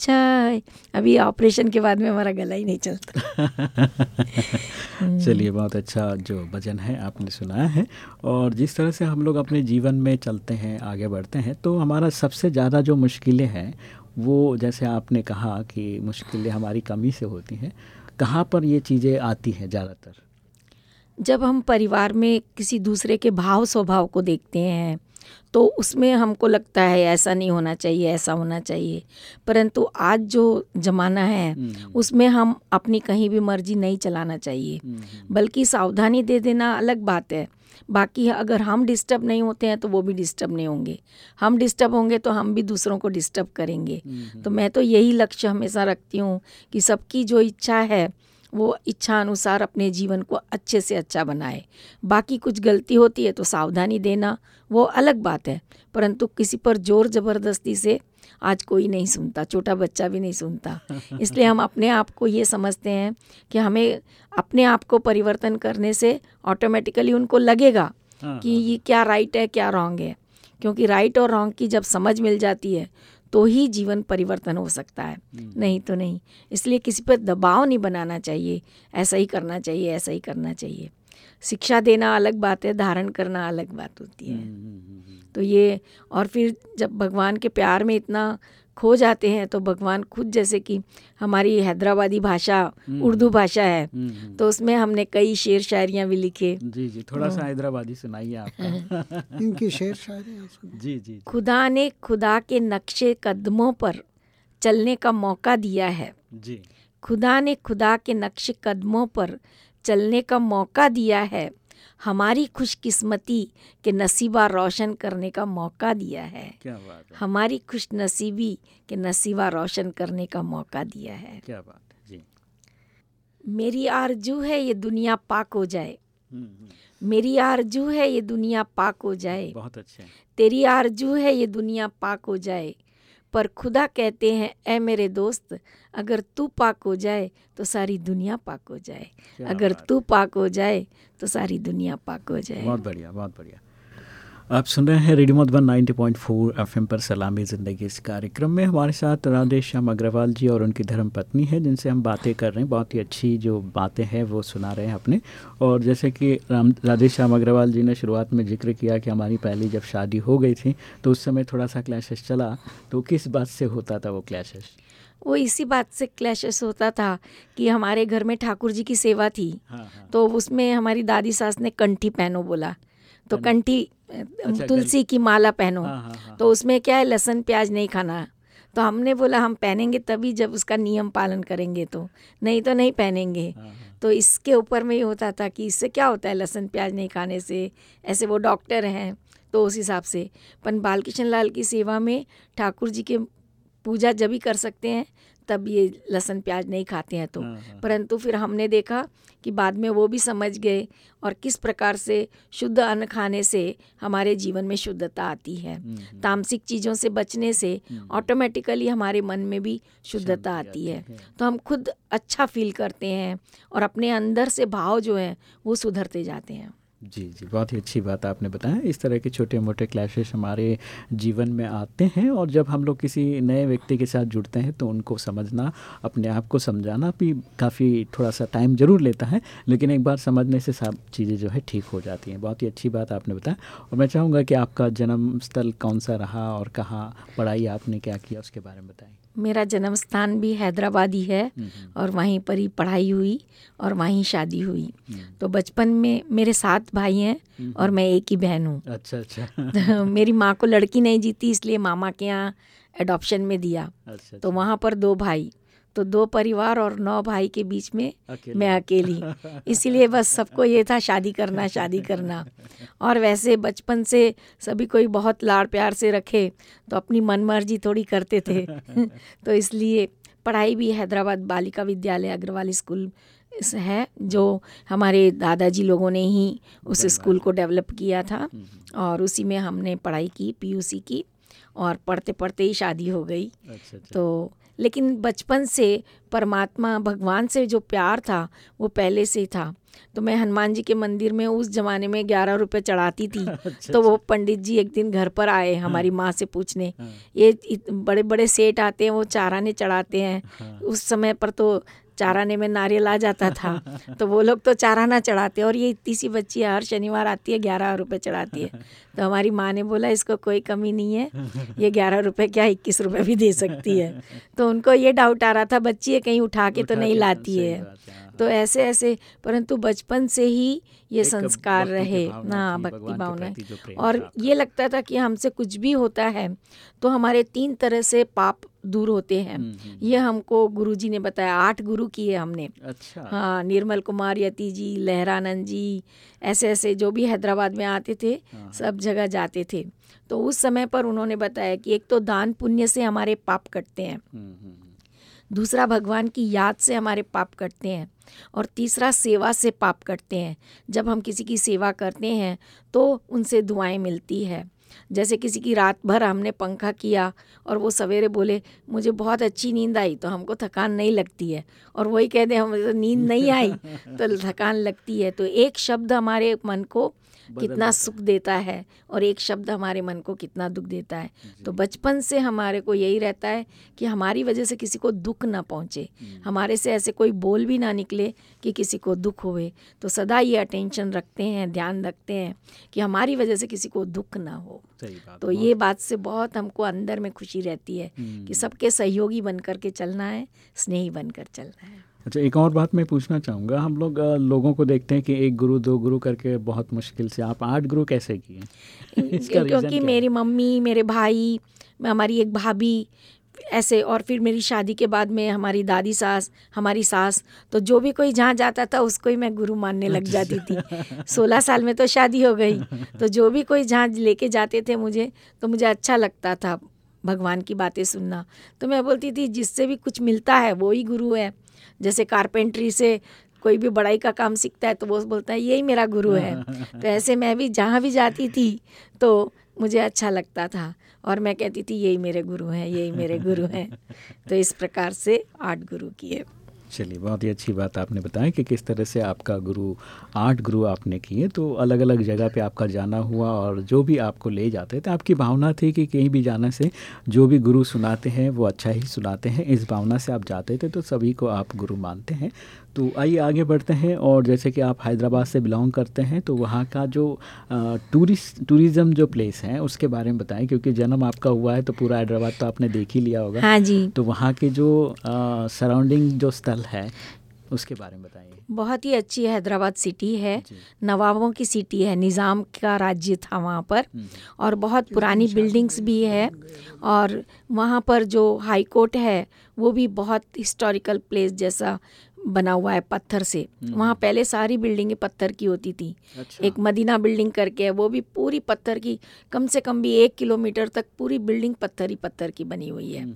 छाए अभी ऑपरेशन के बाद में हमारा गला ही नहीं चलता। चलिए, बहुत अच्छा जो भजन है आपने सुनाया है। और जिस तरह से हम लोग अपने जीवन में चलते हैं, आगे बढ़ते हैं तो हमारा सबसे ज़्यादा जो मुश्किलें हैं, वो जैसे आपने कहा कि मुश्किलें हमारी कमी से होती हैं, कहाँ पर ये चीज़ें आती हैं ज़्यादातर? जब हम परिवार में किसी दूसरे के भाव स्वभाव को देखते हैं तो उसमें हमको लगता है ऐसा नहीं होना चाहिए ऐसा होना चाहिए। परंतु आज जो ज़माना है उसमें हम अपनी कहीं भी मर्ज़ी नहीं चलाना चाहिए। बल्कि सावधानी दे देना अलग बात है। बाकी अगर हम डिस्टर्ब नहीं होते हैं तो वो भी डिस्टर्ब नहीं होंगे। हम डिस्टर्ब होंगे तो हम भी दूसरों को डिस्टर्ब करेंगे। तो मैं तो यही लक्ष्य हमेशा रखती हूँ कि सबकी जो इच्छा है वो इच्छा अनुसार अपने जीवन को अच्छे से अच्छा बनाए। बाकी कुछ गलती होती है तो सावधानी देना वो अलग बात है। परंतु किसी पर ज़ोर ज़बरदस्ती से आज कोई नहीं सुनता छोटा बच्चा भी नहीं सुनता। इसलिए हम अपने आप को ये समझते हैं कि हमें अपने आप को परिवर्तन करने से ऑटोमेटिकली उनको लगेगा हाँ, कि ये क्या राइट है क्या रॉन्ग है। क्योंकि राइट और रॉन्ग की जब समझ मिल जाती है तो ही जीवन परिवर्तन हो सकता है। नहीं तो नहीं। इसलिए किसी पर दबाव नहीं बनाना चाहिए। ऐसा ही करना चाहिए ऐसा ही करना चाहिए। शिक्षा देना अलग बात है धारण करना अलग बात होती है। तो ये और फिर जब भगवान के प्यार में इतना खो जाते हैं तो भगवान खुद जैसे कि हमारी हैदराबादी भाषा उर्दू भाषा है तो उसमें हमने कई शेर शायरियाँ भी लिखे। जी जी थोड़ा सा हैदराबादी सुनाइए आपका इनकी शेर शायरी जी जी। खुदा ने खुदा के नक्शे कदमों पर चलने का मौका दिया है। जी। खुदा ने खुदा के नक्श कदमों पर चलने का मौका दिया है। हमारी खुशकिस्मती के नसीबा रोशन करने का मौका दिया है। क्या बात है। हमारी खुश नसीबी के नसीबा रोशन करने का मौका दिया है। क्या बात है। जी। मेरी आरज़ू है ये दुनिया पाक हो जाए। हम्म, हम्म, मेरी आरज़ू है ये दुनिया पाक हो जाए। बहुत अच्छे तेरी आरज़ू है ये दुनिया पाक हो जाए। पर खुदा कहते हैं ऐ मेरे दोस्त अगर तू पाक हो जाए तो सारी दुनिया पाक हो जाए। अगर तू पाक हो जाए तो सारी दुनिया पाक हो जाए। बहुत बढ़िया बहुत बढ़िया। आप सुन रहे हैं रेडियो मधुबन 90.4 एफएम पर सलामी ज़िंदगी। इस कार्यक्रम में हमारे साथ राधे श्याम अग्रवाल जी और उनकी धर्म पत्नी है जिनसे हम बातें कर रहे हैं। बहुत ही अच्छी जो बातें हैं वो सुना रहे हैं अपने। और जैसे कि राम राधे श्याम अग्रवाल जी ने शुरुआत में ज़िक्र किया कि हमारी पहली जब शादी हो गई थी तो उस समय थोड़ा सा क्लैशेस चला तो किस बात से होता था वो क्लैशेस? वो इसी बात से क्लैशेस होता था कि हमारे घर में ठाकुर जी की सेवा थी। हाँ हाँ। तो उसमें हमारी दादी सास ने कंठी पहनो बोला। तो कंठी अच्छा, तुलसी की माला पहनो। हाँ, हाँ, हाँ। तो उसमें क्या है लहसुन प्याज नहीं खाना। तो हमने बोला हम पहनेंगे तभी जब उसका नियम पालन करेंगे तो। नहीं तो नहीं पहनेंगे। हाँ, तो इसके ऊपर में ये होता था कि इससे क्या होता है लहसुन प्याज नहीं खाने से? ऐसे वो डॉक्टर हैं तो उस हिसाब से। पन बालकृष्ण लाल की सेवा में ठाकुर जी के पूजा जब ही कर सकते हैं तब ये लहसुन प्याज नहीं खाते हैं तो। हाँ, हाँ। परंतु फिर हमने देखा कि बाद में वो भी समझ गए और किस प्रकार से शुद्ध अन्न खाने से हमारे जीवन में शुद्धता आती है। हम्म, तामसिक चीज़ों से बचने से ऑटोमेटिकली हमारे मन में भी शुद्धता आती है। तो हम खुद अच्छा फील करते हैं और अपने अंदर से भाव जो है वो सुधरते जाते हैं। जी जी, बहुत ही अच्छी बात आपने बताया। इस तरह के छोटे मोटे क्लैशेस हमारे जीवन में आते हैं और जब हम लोग किसी नए व्यक्ति के साथ जुड़ते हैं तो उनको समझना, अपने आप को समझाना भी काफ़ी थोड़ा सा टाइम ज़रूर लेता है। लेकिन एक बार समझने से सब चीज़ें जो है ठीक हो जाती हैं। बहुत ही अच्छी बात आपने बताया। और मैं चाहूँगा कि आपका जन्म स्थल कौन सा रहा और कहाँ, पढ़ाई आपने क्या किया, उसके बारे में बताएँ। मेरा जन्म स्थान भी हैदराबाद ही है और वहीं पर ही पढ़ाई हुई और वहीं शादी हुई। तो बचपन में मेरे सात भाई हैं और मैं एक ही बहन हूँ। अच्छा अच्छा। तो मेरी माँ को लड़की नहीं जीती इसलिए मामा के यहाँ एडॉप्शन में दिया। अच्छा तो वहाँ पर दो भाई। तो दो परिवार और नौ भाई के बीच में अकेले। मैं अकेली। इसीलिए बस सबको ये था शादी करना शादी करना। और वैसे बचपन से सभी कोई बहुत लाड़ प्यार से रखे तो अपनी मनमर्जी थोड़ी करते थे। तो इसलिए पढ़ाई भी हैदराबाद बालिका विद्यालय अग्रवाल स्कूल इस है जो हमारे दादाजी लोगों ने ही उस स्कूल को डेवलप किया था। और उसी में हमने पढ़ाई की पीयूसी की और पढ़ते पढ़ते ही शादी हो गई। अच्छा अच्छा। तो लेकिन बचपन से परमात्मा भगवान से जो प्यार था वो पहले से ही था। तो मैं हनुमान जी के मंदिर में उस जमाने में ग्यारह रुपए चढ़ाती थी। अच्छा, तो वो पंडित जी एक दिन घर पर आए हमारी माँ से पूछने। ये बड़े बड़े सेठ आते हैं वो चाराने चढ़ाते हैं। उस समय पर तो चाराने में नारियल आ जाता था। तो वो लोग तो चाराना चढ़ाते और ये इतनी सी बच्ची हर शनिवार आती है ग्यारह रुपए चढ़ाती है। तो हमारी माँ ने बोला इसको कोई कमी नहीं है ये ग्यारह रुपए क्या इक्कीस रुपए भी दे सकती है? तो उनको ये डाउट आ रहा था बच्ची ये कहीं उठा के तो नहीं लाती है। है। तो ऐसे ऐसे परंतु बचपन से ही ये संस्कार रहे। भावना हाँ भक्ति भावना और ये लगता था कि हमसे कुछ भी होता है तो हमारे तीन तरह से पाप दूर होते हैं। ये हमको गुरुजी ने बताया आठ गुरु किए हमने। अच्छा। हाँ निर्मल कुमार यति जी लहरानंद जी ऐसे ऐसे जो भी हैदराबाद में आते थे सब जगह जाते थे। तो उस समय पर उन्होंने बताया कि एक तो दान पुण्य से हमारे पाप कटते हैं। हम्म, हम्म, हम्म। दूसरा भगवान की याद से हमारे पाप कटते हैं। और तीसरा सेवा से पाप कटते हैं। जब हम किसी की सेवा करते हैं तो उनसे दुआएँ मिलती है। जैसे किसी की रात भर हमने पंखा किया और वो सवेरे बोले, मुझे बहुत अच्छी नींद आई। तो हमको थकान नहीं लगती है। और वही कह दें हमें तो नींद नहीं आई। तो थकान लगती है। तो एक शब्द हमारे मन को कितना सुख देता है और एक शब्द हमारे मन को कितना दुख देता है। तो बचपन से हमारे को यही रहता है कि हमारी वजह से किसी को दुख ना पहुँचे। हमारे से ऐसे कोई बोल भी ना निकले कि किसी को दुख होए तो सदा ये अटेंशन रखते हैं ध्यान रखते हैं कि हमारी वजह से किसी को दुख ना हो। तो ये बात से बहुत हमको अंदर में खुशी रहती है कि सबके सहयोगी बन के चलना है स्नेही बन कर चलना है। अच्छा एक और बात मैं पूछना चाहूँगा। हम लोग लोगों को देखते हैं कि एक गुरु दो गुरु करके बहुत मुश्किल से आप आठ गुरु कैसे किए? क्योंकि मेरी मम्मी मेरे भाई हमारी एक भाभी ऐसे और फिर मेरी शादी के बाद में हमारी दादी सास हमारी सास तो जो भी कोई जहाँ जाता था उसको ही मैं गुरु मानने लग जाती थी। सोलह साल में तो शादी हो गई। तो जो भी कोई जहाँ लेके जाते थे मुझे तो मुझे अच्छा लगता था भगवान की बातें सुनना। तो मैं बोलती थी जिससे भी कुछ मिलता है वो ही गुरु है। जैसे कारपेंट्री से कोई भी बड़ाई का काम सीखता है तो वो बोलता है यही मेरा गुरु है। तो ऐसे मैं भी जहाँ भी जाती थी तो मुझे अच्छा लगता था और मैं कहती थी यही मेरे गुरु हैं यही मेरे गुरु हैं। तो इस प्रकार से आठ गुरु किए। चलिए, बहुत ही अच्छी बात आपने बताया कि किस तरह से आपका गुरु, आठ गुरु आपने किए तो अलग अलग जगह पे आपका जाना हुआ और जो भी आपको ले जाते थे, आपकी भावना थी कि कहीं भी जाने से जो भी गुरु सुनाते हैं, वो अच्छा ही सुनाते हैं। इस भावना से आप जाते थे तो सभी को आप गुरु मानते हैं। तो आइए आगे बढ़ते हैं और जैसे कि आप हैदराबाद से बिलोंग करते हैं तो वहाँ का जो टूरिस्ट टूरिज़्म जो प्लेस है उसके बारे में बताएँ क्योंकि जन्म आपका हुआ है तो पूरा हैदराबाद तो आपने देख ही लिया होगा। हाँ जी। तो वहाँ के जो सराउंडिंग जो स्थल है उसके बारे में बताइए। बहुत ही अच्छी हैदराबाद सिटी है। नवाबों की सिटी है निज़ाम का राज्य था वहाँ पर। और बहुत पुरानी बिल्डिंग्स भी है। और वहाँ पर जो हाई कोर्ट है वो भी बहुत हिस्टोरिकल प्लेस जैसा बना हुआ है पत्थर से। वहाँ पहले सारी बिल्डिंगें पत्थर की होती थी। अच्छा। एक मदीना बिल्डिंग करके है वो भी पूरी पत्थर की कम से कम भी एक किलोमीटर तक पूरी बिल्डिंग पत्थर ही पत्थर की बनी हुई है।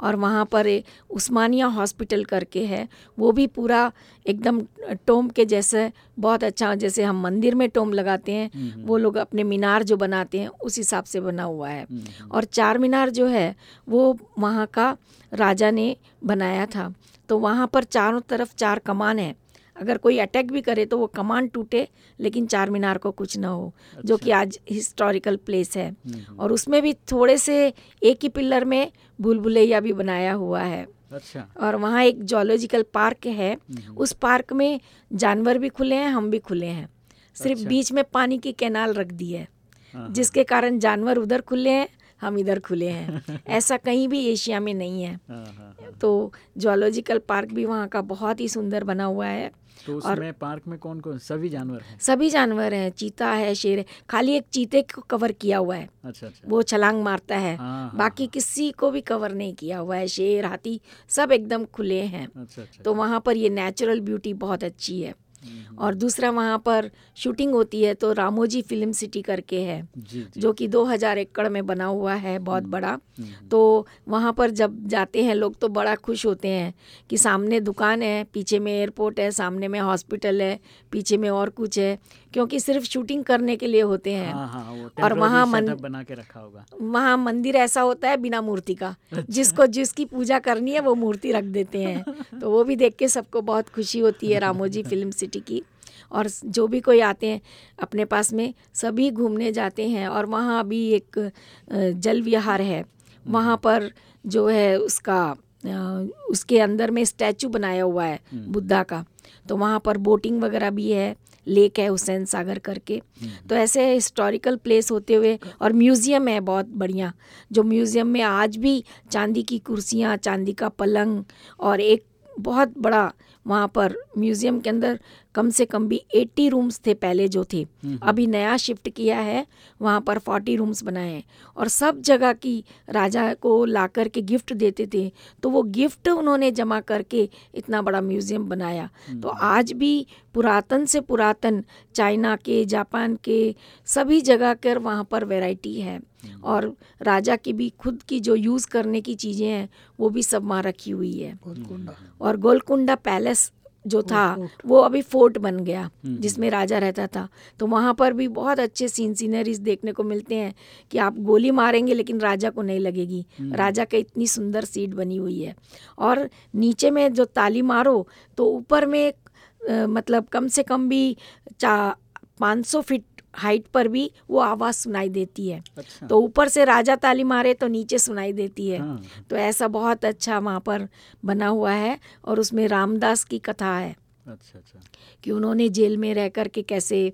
और वहाँ पर उस्मानिया हॉस्पिटल करके है वो भी पूरा एकदम टोम के जैसे बहुत अच्छा जैसे हम मंदिर में टोम लगाते हैं वो लोग अपने मीनार जो बनाते हैं उस हिसाब से बना हुआ है। और चार मीनार जो है वो वहाँ का राजा ने बनाया था। तो वहाँ पर चारों तरफ़ चार कमान है। अगर कोई अटैक भी करे तो वो कमान टूटे लेकिन चार मीनार को कुछ ना हो अच्छा। जो कि आज हिस्टोरिकल प्लेस है। और उसमें भी थोड़े से एक ही पिलर में भूल भुलैया भी बनाया हुआ है। अच्छा। और वहाँ एक जोलॉजिकल पार्क है। उस पार्क में जानवर भी खुले हैं हम भी खुले हैं। सिर्फ़ अच्छा। बीच में पानी की कैनाल रख दी है हाँ, जिसके कारण जानवर उधर खुले हैं हम इधर खुले हैं। ऐसा कहीं भी एशिया में नहीं है। हाँ, हाँ, हाँ। तो जोलॉजिकल पार्क भी वहाँ का बहुत ही सुंदर बना हुआ है। तो और- उसमें पार्क में कौन कौन सभी जानवर हैं? सभी जानवर हैं। चीता है शेर है। खाली एक चीते को कवर किया हुआ है। अच्छा अच्छा। वो छलांग मारता है। हाँ, हाँ, बाकी किसी को भी कवर नहीं किया हुआ है। शेर हाथी सब एकदम खुले हैं। अच्छा अच्छा। तो वहाँ पर ये नेचुरल ब्यूटी बहुत अच्छी है। और दूसरा वहाँ पर शूटिंग होती है तो रामोजी फ़िल्म सिटी करके है जी जी। जो कि 2000 एकड़ में बना हुआ है बहुत बड़ा। हम्म, तो वहाँ पर जब जाते हैं लोग तो बड़ा खुश होते हैं कि सामने दुकान है पीछे में एयरपोर्ट है सामने में हॉस्पिटल है पीछे में और कुछ है। क्योंकि सिर्फ़ शूटिंग करने के लिए होते हैं। हाँ हाँ वो और वहाँ मन- बना के रखा होगा। वहाँ मंदिर ऐसा होता है बिना मूर्ति का। अच्छा। जिसको जिसकी पूजा करनी है वो मूर्ति रख देते हैं। तो वो भी देख के सबको बहुत खुशी होती है रामोजी फ़िल्म सिटी की। और जो भी कोई आते हैं अपने पास में सभी घूमने जाते हैं और वहाँ अभी एक जल विहार है। वहाँ पर जो है उसका उसके अंदर में स्टैचू बनाया हुआ है बुद्धा का। तो वहाँ पर बोटिंग वगैरह भी है। लेक है हुसैन सागर करके। तो ऐसे हिस्टोरिकल प्लेस होते हुए और म्यूज़ियम है बहुत बढ़िया जो म्यूज़ियम में आज भी चांदी की कुर्सियाँ चांदी का पलंग और एक बहुत बड़ा वहाँ पर म्यूज़ियम के अंदर कम से कम भी 80 रूम्स थे पहले जो थे। अभी नया शिफ्ट किया है वहाँ पर 40 रूम्स बनाए हैं। और सब जगह की राजा को ला कर के गिफ्ट देते थे तो वो गिफ्ट उन्होंने जमा करके इतना बड़ा म्यूज़ियम बनाया। तो आज भी पुरातन से पुरातन चाइना के जापान के सभी जगह कर वहाँ पर वैरायटी है। और राजा की भी खुद की जो यूज़ करने की चीज़ें हैं वो भी सब वहाँ रखी हुई है। और गोलकुंडा पैलेस जो था वो अभी फोर्ट बन गया जिसमें राजा रहता था। तो वहाँ पर भी बहुत अच्छे सीन सीनरीज देखने को मिलते हैं कि आप गोली मारेंगे लेकिन राजा को नहीं लगेगी। राजा का इतनी सुंदर सीट बनी हुई है। और नीचे में जो ताली मारो तो ऊपर में मतलब कम से कम भी चा पाँच सौ फीट हाइट पर भी वो आवाज़ सुनाई देती है। अच्छा। तो ऊपर से राजा ताली मारे तो नीचे सुनाई देती है। हाँ। तो ऐसा बहुत अच्छा वहाँ पर बना हुआ है और उसमें रामदास की कथा है। अच्छा अच्छा। कि उन्होंने जेल में रह कर के कैसे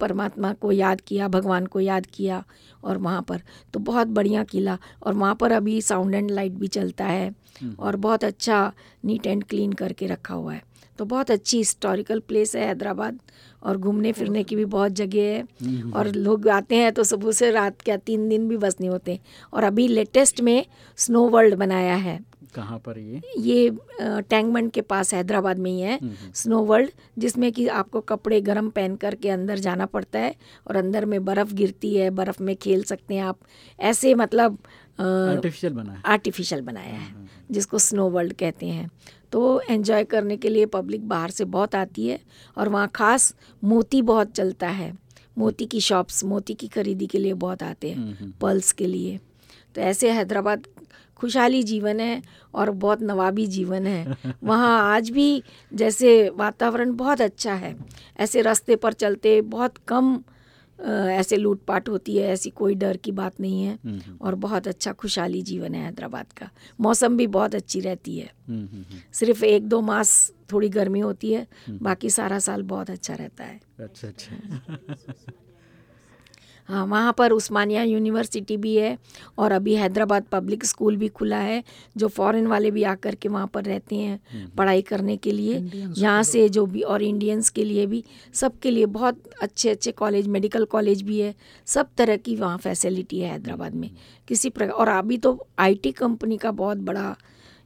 परमात्मा को याद किया भगवान को याद किया और वहाँ पर तो बहुत बढ़िया किला और वहाँ पर अभी साउंड एंड लाइट भी चलता है और बहुत अच्छा नीट एंड क्लीन करके रखा हुआ है। तो बहुत अच्छी हिस्टोरिकल प्लेस है हैदराबाद और घूमने फिरने की भी बहुत जगह है। और लोग आते हैं तो सुबह से रात क्या तीन दिन भी बस नहीं होते। और अभी लेटेस्ट में स्नो वर्ल्ड बनाया है। कहाँ पर ये? ये टैंकबंड के पास हैदराबाद में ही है। स्नो वर्ल्ड जिसमें कि आपको कपड़े गर्म पहन कर के अंदर जाना पड़ता है और अंदर में बर्फ़ गिरती है बर्फ़ में खेल सकते हैं आप। ऐसे मतलब आर्टिफिशियल बना है। आर्टिफिशियल बनाया है जिसको स्नो वर्ल्ड कहते हैं। तो एंजॉय करने के लिए पब्लिक बाहर से बहुत आती है और वहाँ खास मोती बहुत चलता है। मोती की शॉप्स मोती की खरीदी के लिए बहुत आते हैं पर्ल्स के लिए। तो ऐसे हैदराबाद खुशहाली जीवन है और बहुत नवाबी जीवन है। वहाँ आज भी जैसे वातावरण बहुत अच्छा है। ऐसे रास्ते पर चलते बहुत कम ऐसे लूटपाट होती है ऐसी कोई डर की बात नहीं है। और बहुत अच्छा खुशहाली जीवन है हैदराबाद का। मौसम भी बहुत अच्छी रहती है। हम्म, हम्म, हम्म। सिर्फ़ एक दो मास थोड़ी गर्मी होती है बाकी सारा साल बहुत अच्छा रहता है। अच्छा अच्छा। हाँ वहाँ पर उस्मानिया यूनिवर्सिटी भी है और अभी हैदराबाद पब्लिक स्कूल भी खुला है जो फॉरेन वाले भी आकर के वहाँ पर रहते हैं पढ़ाई करने के लिए। यहाँ से जो भी और इंडियंस के लिए भी सबके लिए बहुत अच्छे अच्छे कॉलेज मेडिकल कॉलेज भी है। सब तरह की वहाँ फैसिलिटी है हैदराबाद में। किसी प्रकार और अभी तो आईटी कंपनी का बहुत बड़ा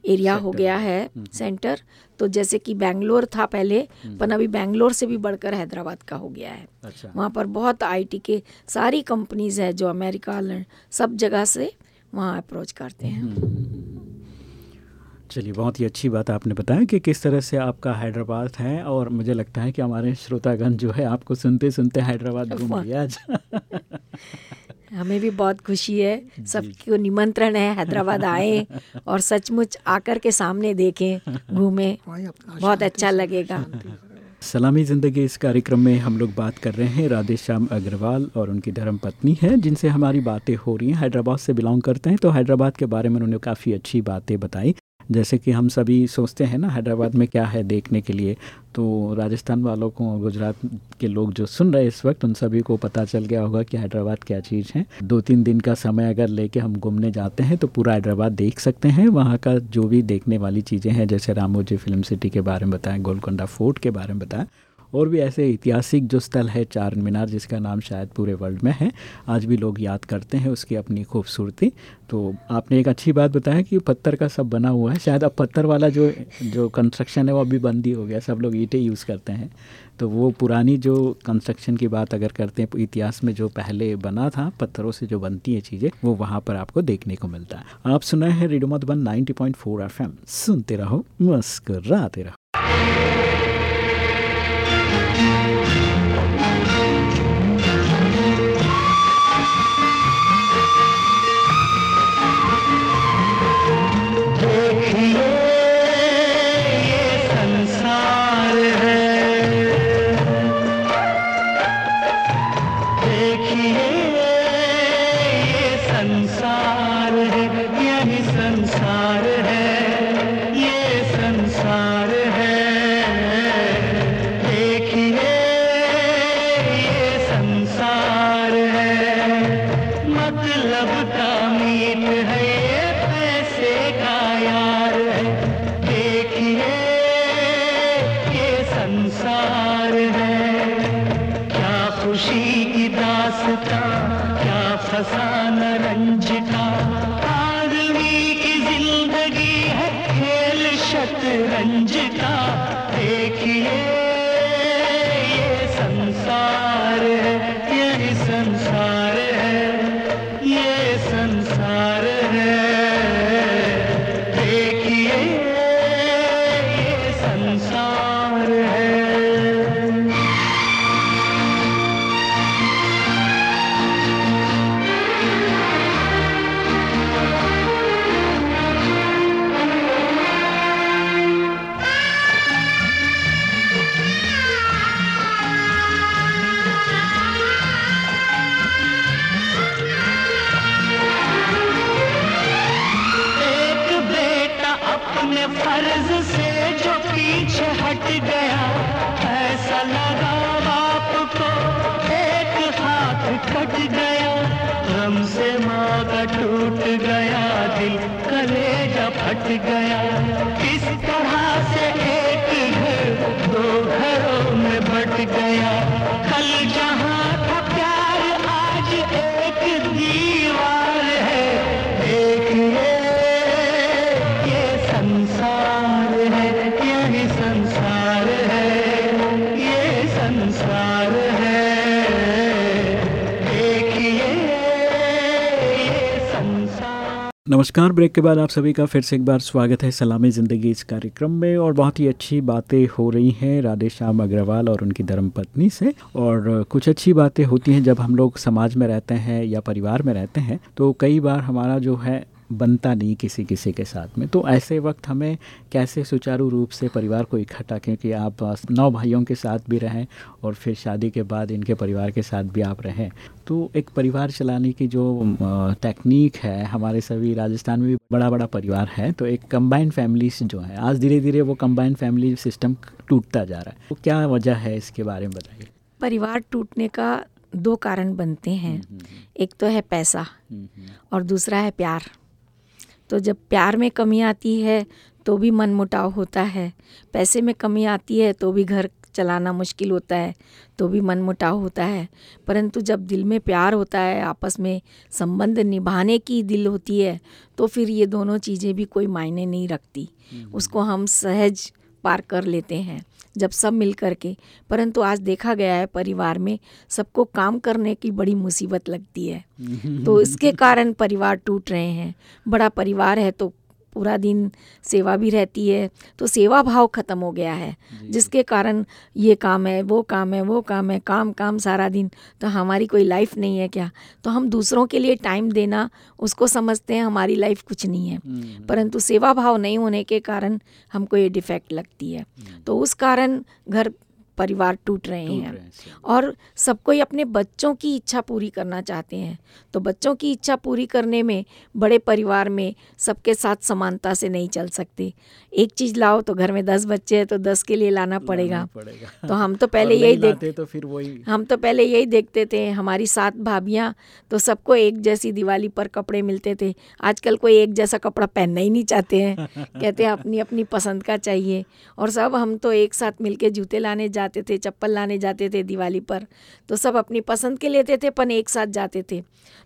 एरिया हो गया है सेंटर तो जैसे कि बैंगलोर था पहले पर अभी बैंगलोर से भी बढ़कर हैदराबाद का हो गया है। अच्छा। वहाँ पर बहुत आईटी के सारी कंपनीज़ है जो अमेरिका सब जगह से वहाँ अप्रोच करते हैं। चलिए बहुत ही अच्छी बात आपने बताया कि किस तरह से आपका हैदराबाद है और मुझे लगता है कि हमारे श्रोतागण जो है आपको सुनते सुनते हैदराबाद घूम। लिया आज। हमें भी बहुत खुशी है। सबको निमंत्रण है हैदराबाद आए और सचमुच आकर के सामने देखें घूमें। बहुत अच्छा लगेगा। सलामी ज़िंदगी इस कार्यक्रम में हम लोग बात कर रहे हैं। राधे श्याम अग्रवाल और उनकी धर्म पत्नी है जिनसे हमारी बातें हो रही हैं। हैदराबाद से बिलोंग करते हैं तो हैदराबाद के बारे में उन्होंने काफ़ी अच्छी बातें बताई। जैसे कि हम सभी सोचते हैं ना, हैदराबाद में क्या है देखने के लिए तो राजस्थान वालों को और गुजरात के लोग जो सुन रहे हैं इस वक्त, उन सभी को पता चल गया होगा कि हैदराबाद क्या चीज़ है। दो तीन दिन का समय अगर लेके हम घूमने जाते हैं तो पूरा हैदराबाद देख सकते हैं। वहाँ का जो भी देखने वाली चीज़ें हैं, जैसे रामोजी फ़िल्म सिटी के बारे में बताएँ, गोलकोंडा फोर्ट के बारे में बताएँ और भी ऐसे ऐतिहासिक जो स्थल है चार मीनार, जिसका नाम शायद पूरे वर्ल्ड में है, आज भी लोग याद करते हैं उसकी अपनी खूबसूरती। तो आपने एक अच्छी बात बताया कि पत्थर का सब बना हुआ है। शायद अब पत्थर वाला जो जो कंस्ट्रक्शन है वो अभी बंद ही हो गया, सब लोग ईंटें यूज़ करते हैं। तो वो पुरानी जो कंस्ट्रक्शन की बात अगर करते हैं, इतिहास में जो पहले बना था, पत्थरों से जो बनती है चीज़ें, वो वहाँ पर आपको देखने को मिलता है। आप सुनाए हैं रेडियो मधुबन 90.4 एफएम। सुनते रहो, मुस्कुराते रहो। संसार संसार है। मतलब का मीत है। नमस्कार, ब्रेक के बाद आप सभी का फिर से एक बार स्वागत है सलामी ज़िंदगी इस कार्यक्रम में और बहुत ही अच्छी बातें हो रही हैं राधे श्याम अग्रवाल और उनकी धर्मपत्नी से और कुछ अच्छी बातें होती हैं जब हम लोग समाज में रहते हैं या परिवार में रहते हैं तो कई बार हमारा जो है बनता नहीं किसी किसी के साथ में। तो ऐसे वक्त हमें कैसे सुचारू रूप से परिवार को इकट्ठा क्योंकि आप नौ भाइयों के साथ भी रहें और फिर शादी के बाद इनके परिवार के साथ भी आप रहें। तो एक परिवार चलाने की जो टेक्निक है हमारे सभी राजस्थान में भी बड़ा बड़ा परिवार है तो एक कंबाइंड फैमिलीज़ जो है आज धीरे धीरे वो कंबाइंड फैमिली सिस्टम टूटता जा रहा है। तो क्या वजह है इसके बारे में बताइए। परिवार टूटने का दो कारण बनते हैं। एक तो है पैसा और दूसरा है प्यार। तो जब प्यार में कमी आती है तो भी मन मुटाव होता है। पैसे में कमी आती है तो भी घर चलाना मुश्किल होता है तो भी मन मुटाव होता है। परंतु जब दिल में प्यार होता है आपस में संबंध निभाने की दिल होती है तो फिर ये दोनों चीज़ें भी कोई मायने नहीं रखती। उसको हम सहज पार कर लेते हैं। जब सब मिल कर के परंतु आज देखा गया है परिवार में सबको काम करने की बड़ी मुसीबत लगती है। तो इसके कारण परिवार टूट रहे हैं। बड़ा परिवार है तो पूरा दिन सेवा भी रहती है तो सेवा भाव खत्म हो गया है। जिसके कारण ये काम है वो काम है वो काम है काम काम सारा दिन तो हमारी कोई लाइफ नहीं है क्या? तो हम दूसरों के लिए टाइम देना उसको समझते हैं हमारी लाइफ कुछ नहीं है। परंतु सेवा भाव नहीं होने के कारण हमको ये डिफेक्ट लगती है। तो उस कारण घर परिवार टूट रहे टूट हैं। रहे हैं, और सब कोई अपने बच्चों की इच्छा पूरी करना चाहते हैं। तो बच्चों की इच्छा पूरी करने में बड़े परिवार में सबके साथ समानता से नहीं चल सकते। एक चीज़ लाओ तो घर में दस बच्चे हैं तो दस के लिए लाना पड़ेगा। पड़ेगा। तो हम तो पहले यही देखते तो फिर वही। हम तो पहले यही देखते थे हमारी सात भाभियाँ तो सबको एक जैसी दिवाली पर कपड़े मिलते थे। आजकल कोई एक जैसा कपड़ा पहनना ही नहीं चाहते हैं। कहते हैं अपनी अपनी पसंद का चाहिए। और सब हम तो एक साथ मिलके जूते लाने जाते थे चप्पल लाने जाते थे दिवाली पर तो सब अपनी पसंद के लेते थे पन एक साथ जाते थे।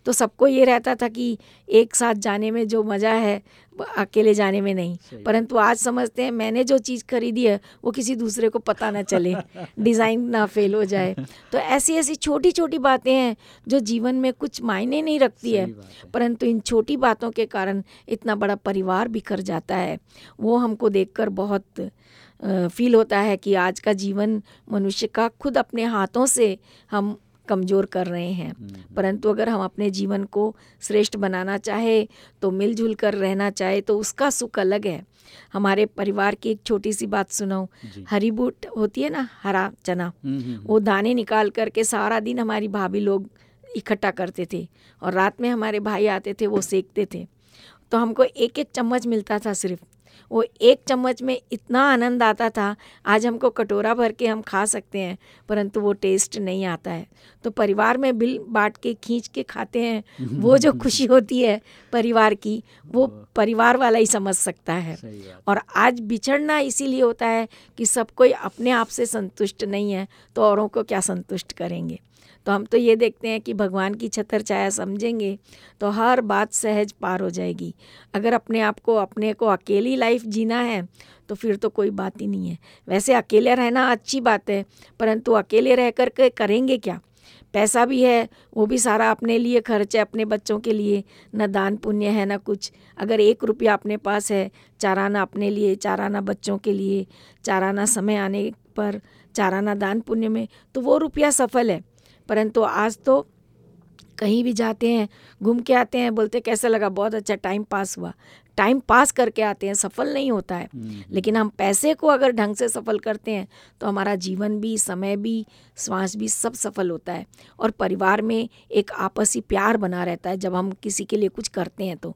तो सबको ये रहता था कि एक साथ जाने में जो मज़ा है अकेले जाने में नहीं। परंतु आज समझते हैं मैंने जो चीज़ खरीदी है वो किसी दूसरे को पता ना चले डिज़ाइन ना फेल हो जाए। तो ऐसी ऐसी छोटी छोटी बातें हैं जो जीवन में कुछ मायने नहीं रखती है। परंतु इन छोटी बातों के कारण इतना बड़ा परिवार बिखर जाता है। वो हमको देखकर बहुत फील होता है कि आज का जीवन मनुष्य का खुद अपने हाथों से हम कमज़ोर कर रहे हैं। परंतु अगर हम अपने जीवन को श्रेष्ठ बनाना चाहे तो मिलजुल कर रहना चाहे तो उसका सुख अलग है। हमारे परिवार की एक छोटी सी बात सुनाऊं। हरी बूट होती है ना हरा चना वो दाने निकाल करके सारा दिन हमारी भाभी लोग इकट्ठा करते थे और रात में हमारे भाई आते थे वो सेकते थे। तो हमको एक एक चम्मच मिलता था सिर्फ़। वो एक चम्मच में इतना आनंद आता था आज हमको कटोरा भर के हम खा सकते हैं परंतु वो टेस्ट नहीं आता है। तो परिवार में बिल बांट के खींच के खाते हैं वो जो खुशी होती है परिवार की वो परिवार वाला ही समझ सकता है। और आज बिछड़ना इसीलिए होता है कि सब कोई अपने आप से संतुष्ट नहीं है तो औरों को क्या संतुष्ट करेंगे? तो हम तो ये देखते हैं कि भगवान की छतर छाया समझेंगे तो हर बात सहज पार हो जाएगी। अगर अपने आप को अपने को अकेली लाइफ जीना है तो फिर तो कोई बात ही नहीं है। वैसे अकेले रहना अच्छी बात है, परंतु अकेले रह कर के करेंगे क्या? पैसा भी है, वो भी सारा अपने लिए खर्च है, अपने बच्चों के लिए, न दान पुण्य है, ना कुछ। अगर एक रुपया अपने पास है, चाराना अपने लिए, चाराना बच्चों के लिए, चाराना समय आने पर, चाराना दान पुण्य में तो वो रुपया सफल है। परंतु आज तो कहीं भी जाते हैं, घूम के आते हैं, बोलते कैसा लगा? बहुत अच्छा टाइम पास हुआ। टाइम पास करके आते हैं सफल नहीं होता है। लेकिन हम पैसे को अगर ढंग से सफल करते हैं तो हमारा जीवन भी समय भी श्वास भी सब सफल होता है। और परिवार में एक आपसी प्यार बना रहता है जब हम किसी के लिए कुछ करते हैं तो।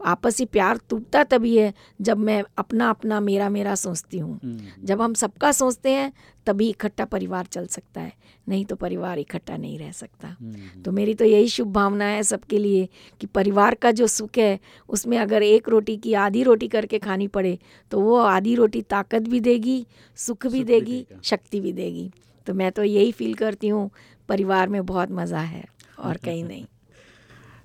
आपसी प्यार टूटता तभी है जब मैं अपना अपना मेरा मेरा सोचती हूँ। जब हम सबका सोचते हैं तभी इकट्ठा परिवार चल सकता है नहीं तो परिवार इकट्ठा नहीं रह सकता। तो मेरी तो यही शुभ भावना है सबके लिए कि परिवार का जो सुख है उसमें अगर एक रोटी की आधी रोटी करके खानी पड़े तो वो आधी रोटी ताकत भी देगी सुख भी देगी शक्ति भी देगी। तो मैं तो यही फील करती हूँ परिवार में बहुत मज़ा है और कहीं नहीं।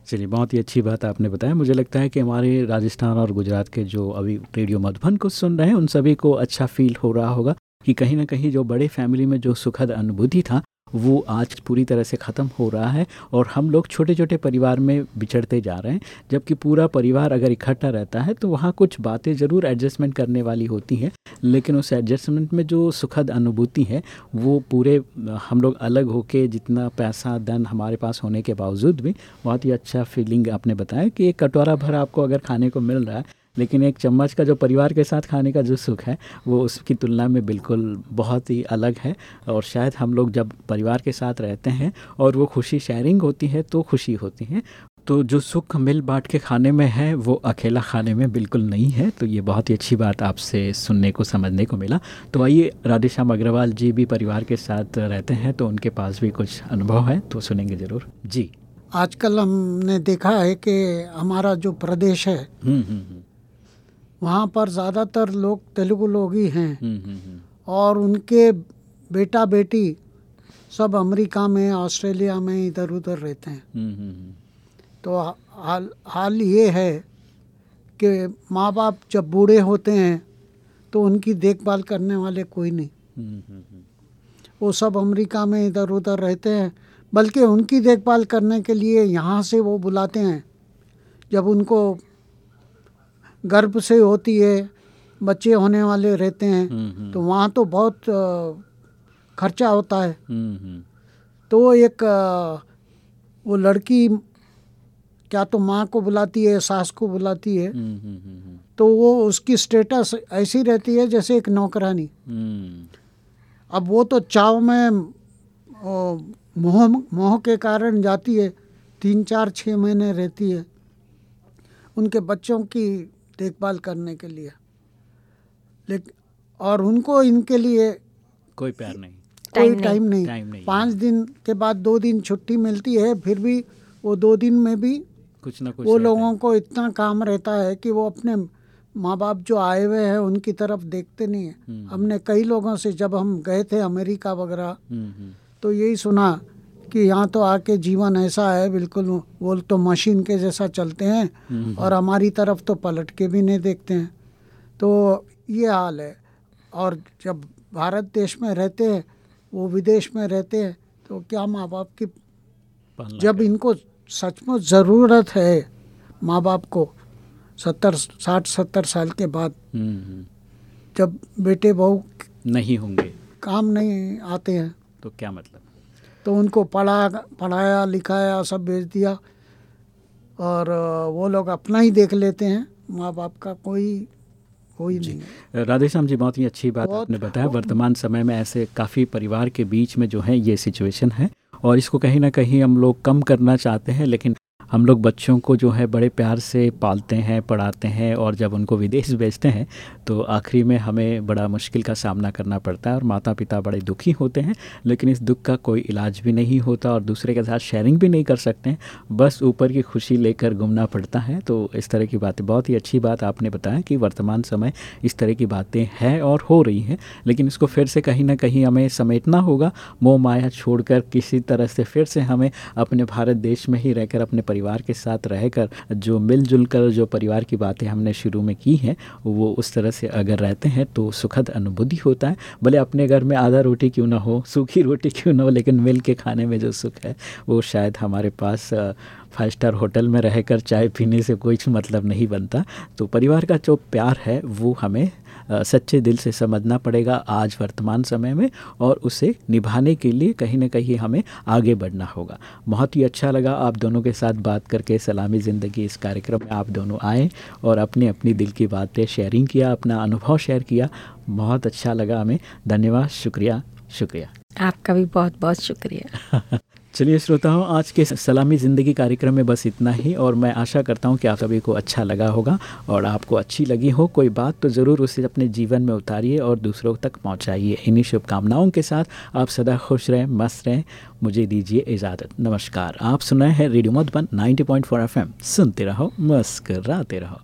चलिए, बहुत ही अच्छी बात आपने बताया। मुझे लगता है कि हमारे राजस्थान और गुजरात के जो अभी रेडियो मधुबन को सुन रहे हैं, उन सभी को अच्छा फील हो रहा होगा कि कहीं ना कहीं जो बड़े फैमिली में जो सुखद अनुभूति था वो आज पूरी तरह से ख़त्म हो रहा है और हम लोग छोटे छोटे परिवार में बिछड़ते जा रहे हैं। जबकि पूरा परिवार अगर इकट्ठा रहता है तो वहाँ कुछ बातें ज़रूर एडजस्टमेंट करने वाली होती हैं। लेकिन उस एडजस्टमेंट में जो सुखद अनुभूति है, वो पूरे, हम लोग अलग होके जितना पैसा, धन हमारे पास होने के बावजूद भी, बहुत ही अच्छा फीलिंग आपने बताया कि एक कटोरा भर आपको अगर खाने को मिल रहा है लेकिन एक चम्मच का जो परिवार के साथ खाने का जो सुख है वो उसकी तुलना में बिल्कुल बहुत ही अलग है। और शायद हम लोग जब परिवार के साथ रहते हैं और वो खुशी शेयरिंग होती है तो खुशी होती है। तो जो सुख मिल बांट के खाने में है वो अकेला खाने में बिल्कुल नहीं है। तो ये बहुत ही अच्छी बात आपसे सुनने को समझने को मिला। तो आइए राधेश्याम अग्रवाल जी भी परिवार के साथ रहते हैं तो उनके पास भी कुछ अनुभव है तो सुनेंगे ज़रूर। जी। आजकल हमने देखा है कि हमारा जो प्रदेश है हम्म हम्म हम्म। वहाँ पर ज़्यादातर लोग तेलुगु लोग ही हैं। हम्म, हम्म, हम्म, और उनके बेटा बेटी सब अमेरिका में ऑस्ट्रेलिया में इधर उधर रहते हैं। तो हाल हाल ये है कि माँ बाप जब बूढ़े होते हैं तो उनकी देखभाल करने वाले कोई नहीं। वो सब अमेरिका में इधर उधर रहते हैं बल्कि उनकी देखभाल करने के लिए यहाँ से वो बुलाते हैं जब उनको गर्भ से होती है बच्चे होने वाले रहते हैं हम्म, हम्म, तो वहाँ तो बहुत खर्चा होता है। हम्म, तो एक वो लड़की क्या तो माँ को बुलाती है सास को बुलाती है। तो वो उसकी स्टेटस ऐसी रहती है जैसे एक नौकरानी। अब वो तो चाव में मोह मोह के कारण जाती है तीन चार छः महीने रहती है। उनके बच्चों की देखभाल करने के लिए लेकिन और उनको इनके लिए कोई प्यार नहीं कोई टाइम नहीं। टाइम नहीं, नहीं। पाँच दिन के बाद दो दिन छुट्टी मिलती है फिर भी वो दो दिन में भी कुछ ना कुछ वो लोगों को इतना काम रहता है कि वो अपने माँ बाप जो आए हुए हैं उनकी तरफ़ देखते नहीं है हम्म। हमने कई लोगों से जब हम गए थे अमेरिका वगैरह हम्म, हम्म, तो यही सुना कि यहाँ तो आके जीवन ऐसा है बिल्कुल वो तो मशीन के जैसा चलते हैं हम्म, और हमारी तरफ़ तो पलट के भी नहीं देखते हैं। तो ये हाल है। और जब भारत देश में रहते हैं वो विदेश में रहते हैं तो क्या माँ बाप की जब इनको सचमुच ज़रूरत है माँ बाप को सत्तर साठ सत्तर साल के बाद हम्म, हम्म, जब बेटे बहू नहीं होंगे। काम नहीं आते हैं तो क्या मतलब? तो उनको पढ़ा पढ़ाया लिखाया सब भेज दिया। और वो लोग अपना ही देख लेते हैं। माँ बाप का कोई कोई नहीं। राधे राधेश्याम जी बहुत ही अच्छी बात आपने बताया। वर्तमान समय में ऐसे काफ़ी परिवार के बीच में जो है ये सिचुएशन है। और इसको कहीं ना कहीं हम लोग कम करना चाहते हैं लेकिन हम लोग बच्चों को जो है बड़े प्यार से पालते हैं, पढ़ाते हैं और जब उनको विदेश भेजते हैं तो आखिरी में हमें बड़ा मुश्किल का सामना करना पड़ता है और माता पिता बड़े दुखी होते हैं, लेकिन इस दुख का कोई इलाज भी नहीं होता और दूसरे के साथ शेयरिंग भी नहीं कर सकते हैं। बस ऊपर की खुशी लेकर घूमना पड़ता है तो इस तरह की बातें, बहुत ही अच्छी बात आपने बताया कि वर्तमान समय इस तरह की बातें हैं और हो रही हैं, लेकिन इसको फिर से कहीं ना कहीं हमें समेटना होगा। मोह माया छोड़कर किसी तरह से फिर से हमें अपने भारत देश में ही रहकर अपने परिवार के साथ रहकर जो मिलजुल कर जो परिवार की बातें हमने शुरू में की हैं, वो उस तरह से अगर रहते हैं तो सुखद अनुभूति होता है। भले अपने घर में आधा रोटी क्यों ना हो, सूखी रोटी क्यों ना हो, लेकिन मिल के खाने में जो सुख है, वो शायद हमारे पास फाइव स्टार होटल में रहकर चाय पीने से कोई मतलब नहीं बनता। तो परिवार का जो प्यार है वो हमें सच्चे दिल से समझना पड़ेगा आज वर्तमान समय में और उसे निभाने के लिए कहीं ना कहीं हमें आगे बढ़ना होगा। बहुत ही अच्छा लगा आप दोनों के साथ बात करके सलामी ज़िंदगी इस कार्यक्रम में आप दोनों आए और अपने अपनी दिल की बातें शेयरिंग किया अपना अनुभव शेयर किया। बहुत अच्छा लगा हमें। धन्यवाद शुक्रिया शुक्रिया। आपका भी बहुत बहुत शुक्रिया। चलिए श्रोताओं, आज के सलामी ज़िंदगी कार्यक्रम में बस इतना ही, और मैं आशा करता हूँ कि आप सभी को अच्छा लगा होगा, और आपको अच्छी लगी हो, कोई बात तो ज़रूर उसे अपने जीवन में उतारिए और दूसरों तक पहुँचाइए। इन्हीं शुभकामनाओं के साथ आप सदा खुश रहें, मस्त रहें, मुझे दीजिए इजाज़त। नमस्कार, आप सुनाए हैं रेडियो मधुबन 90.4 एफएम। सुनते रहो, मस्कराते रहो।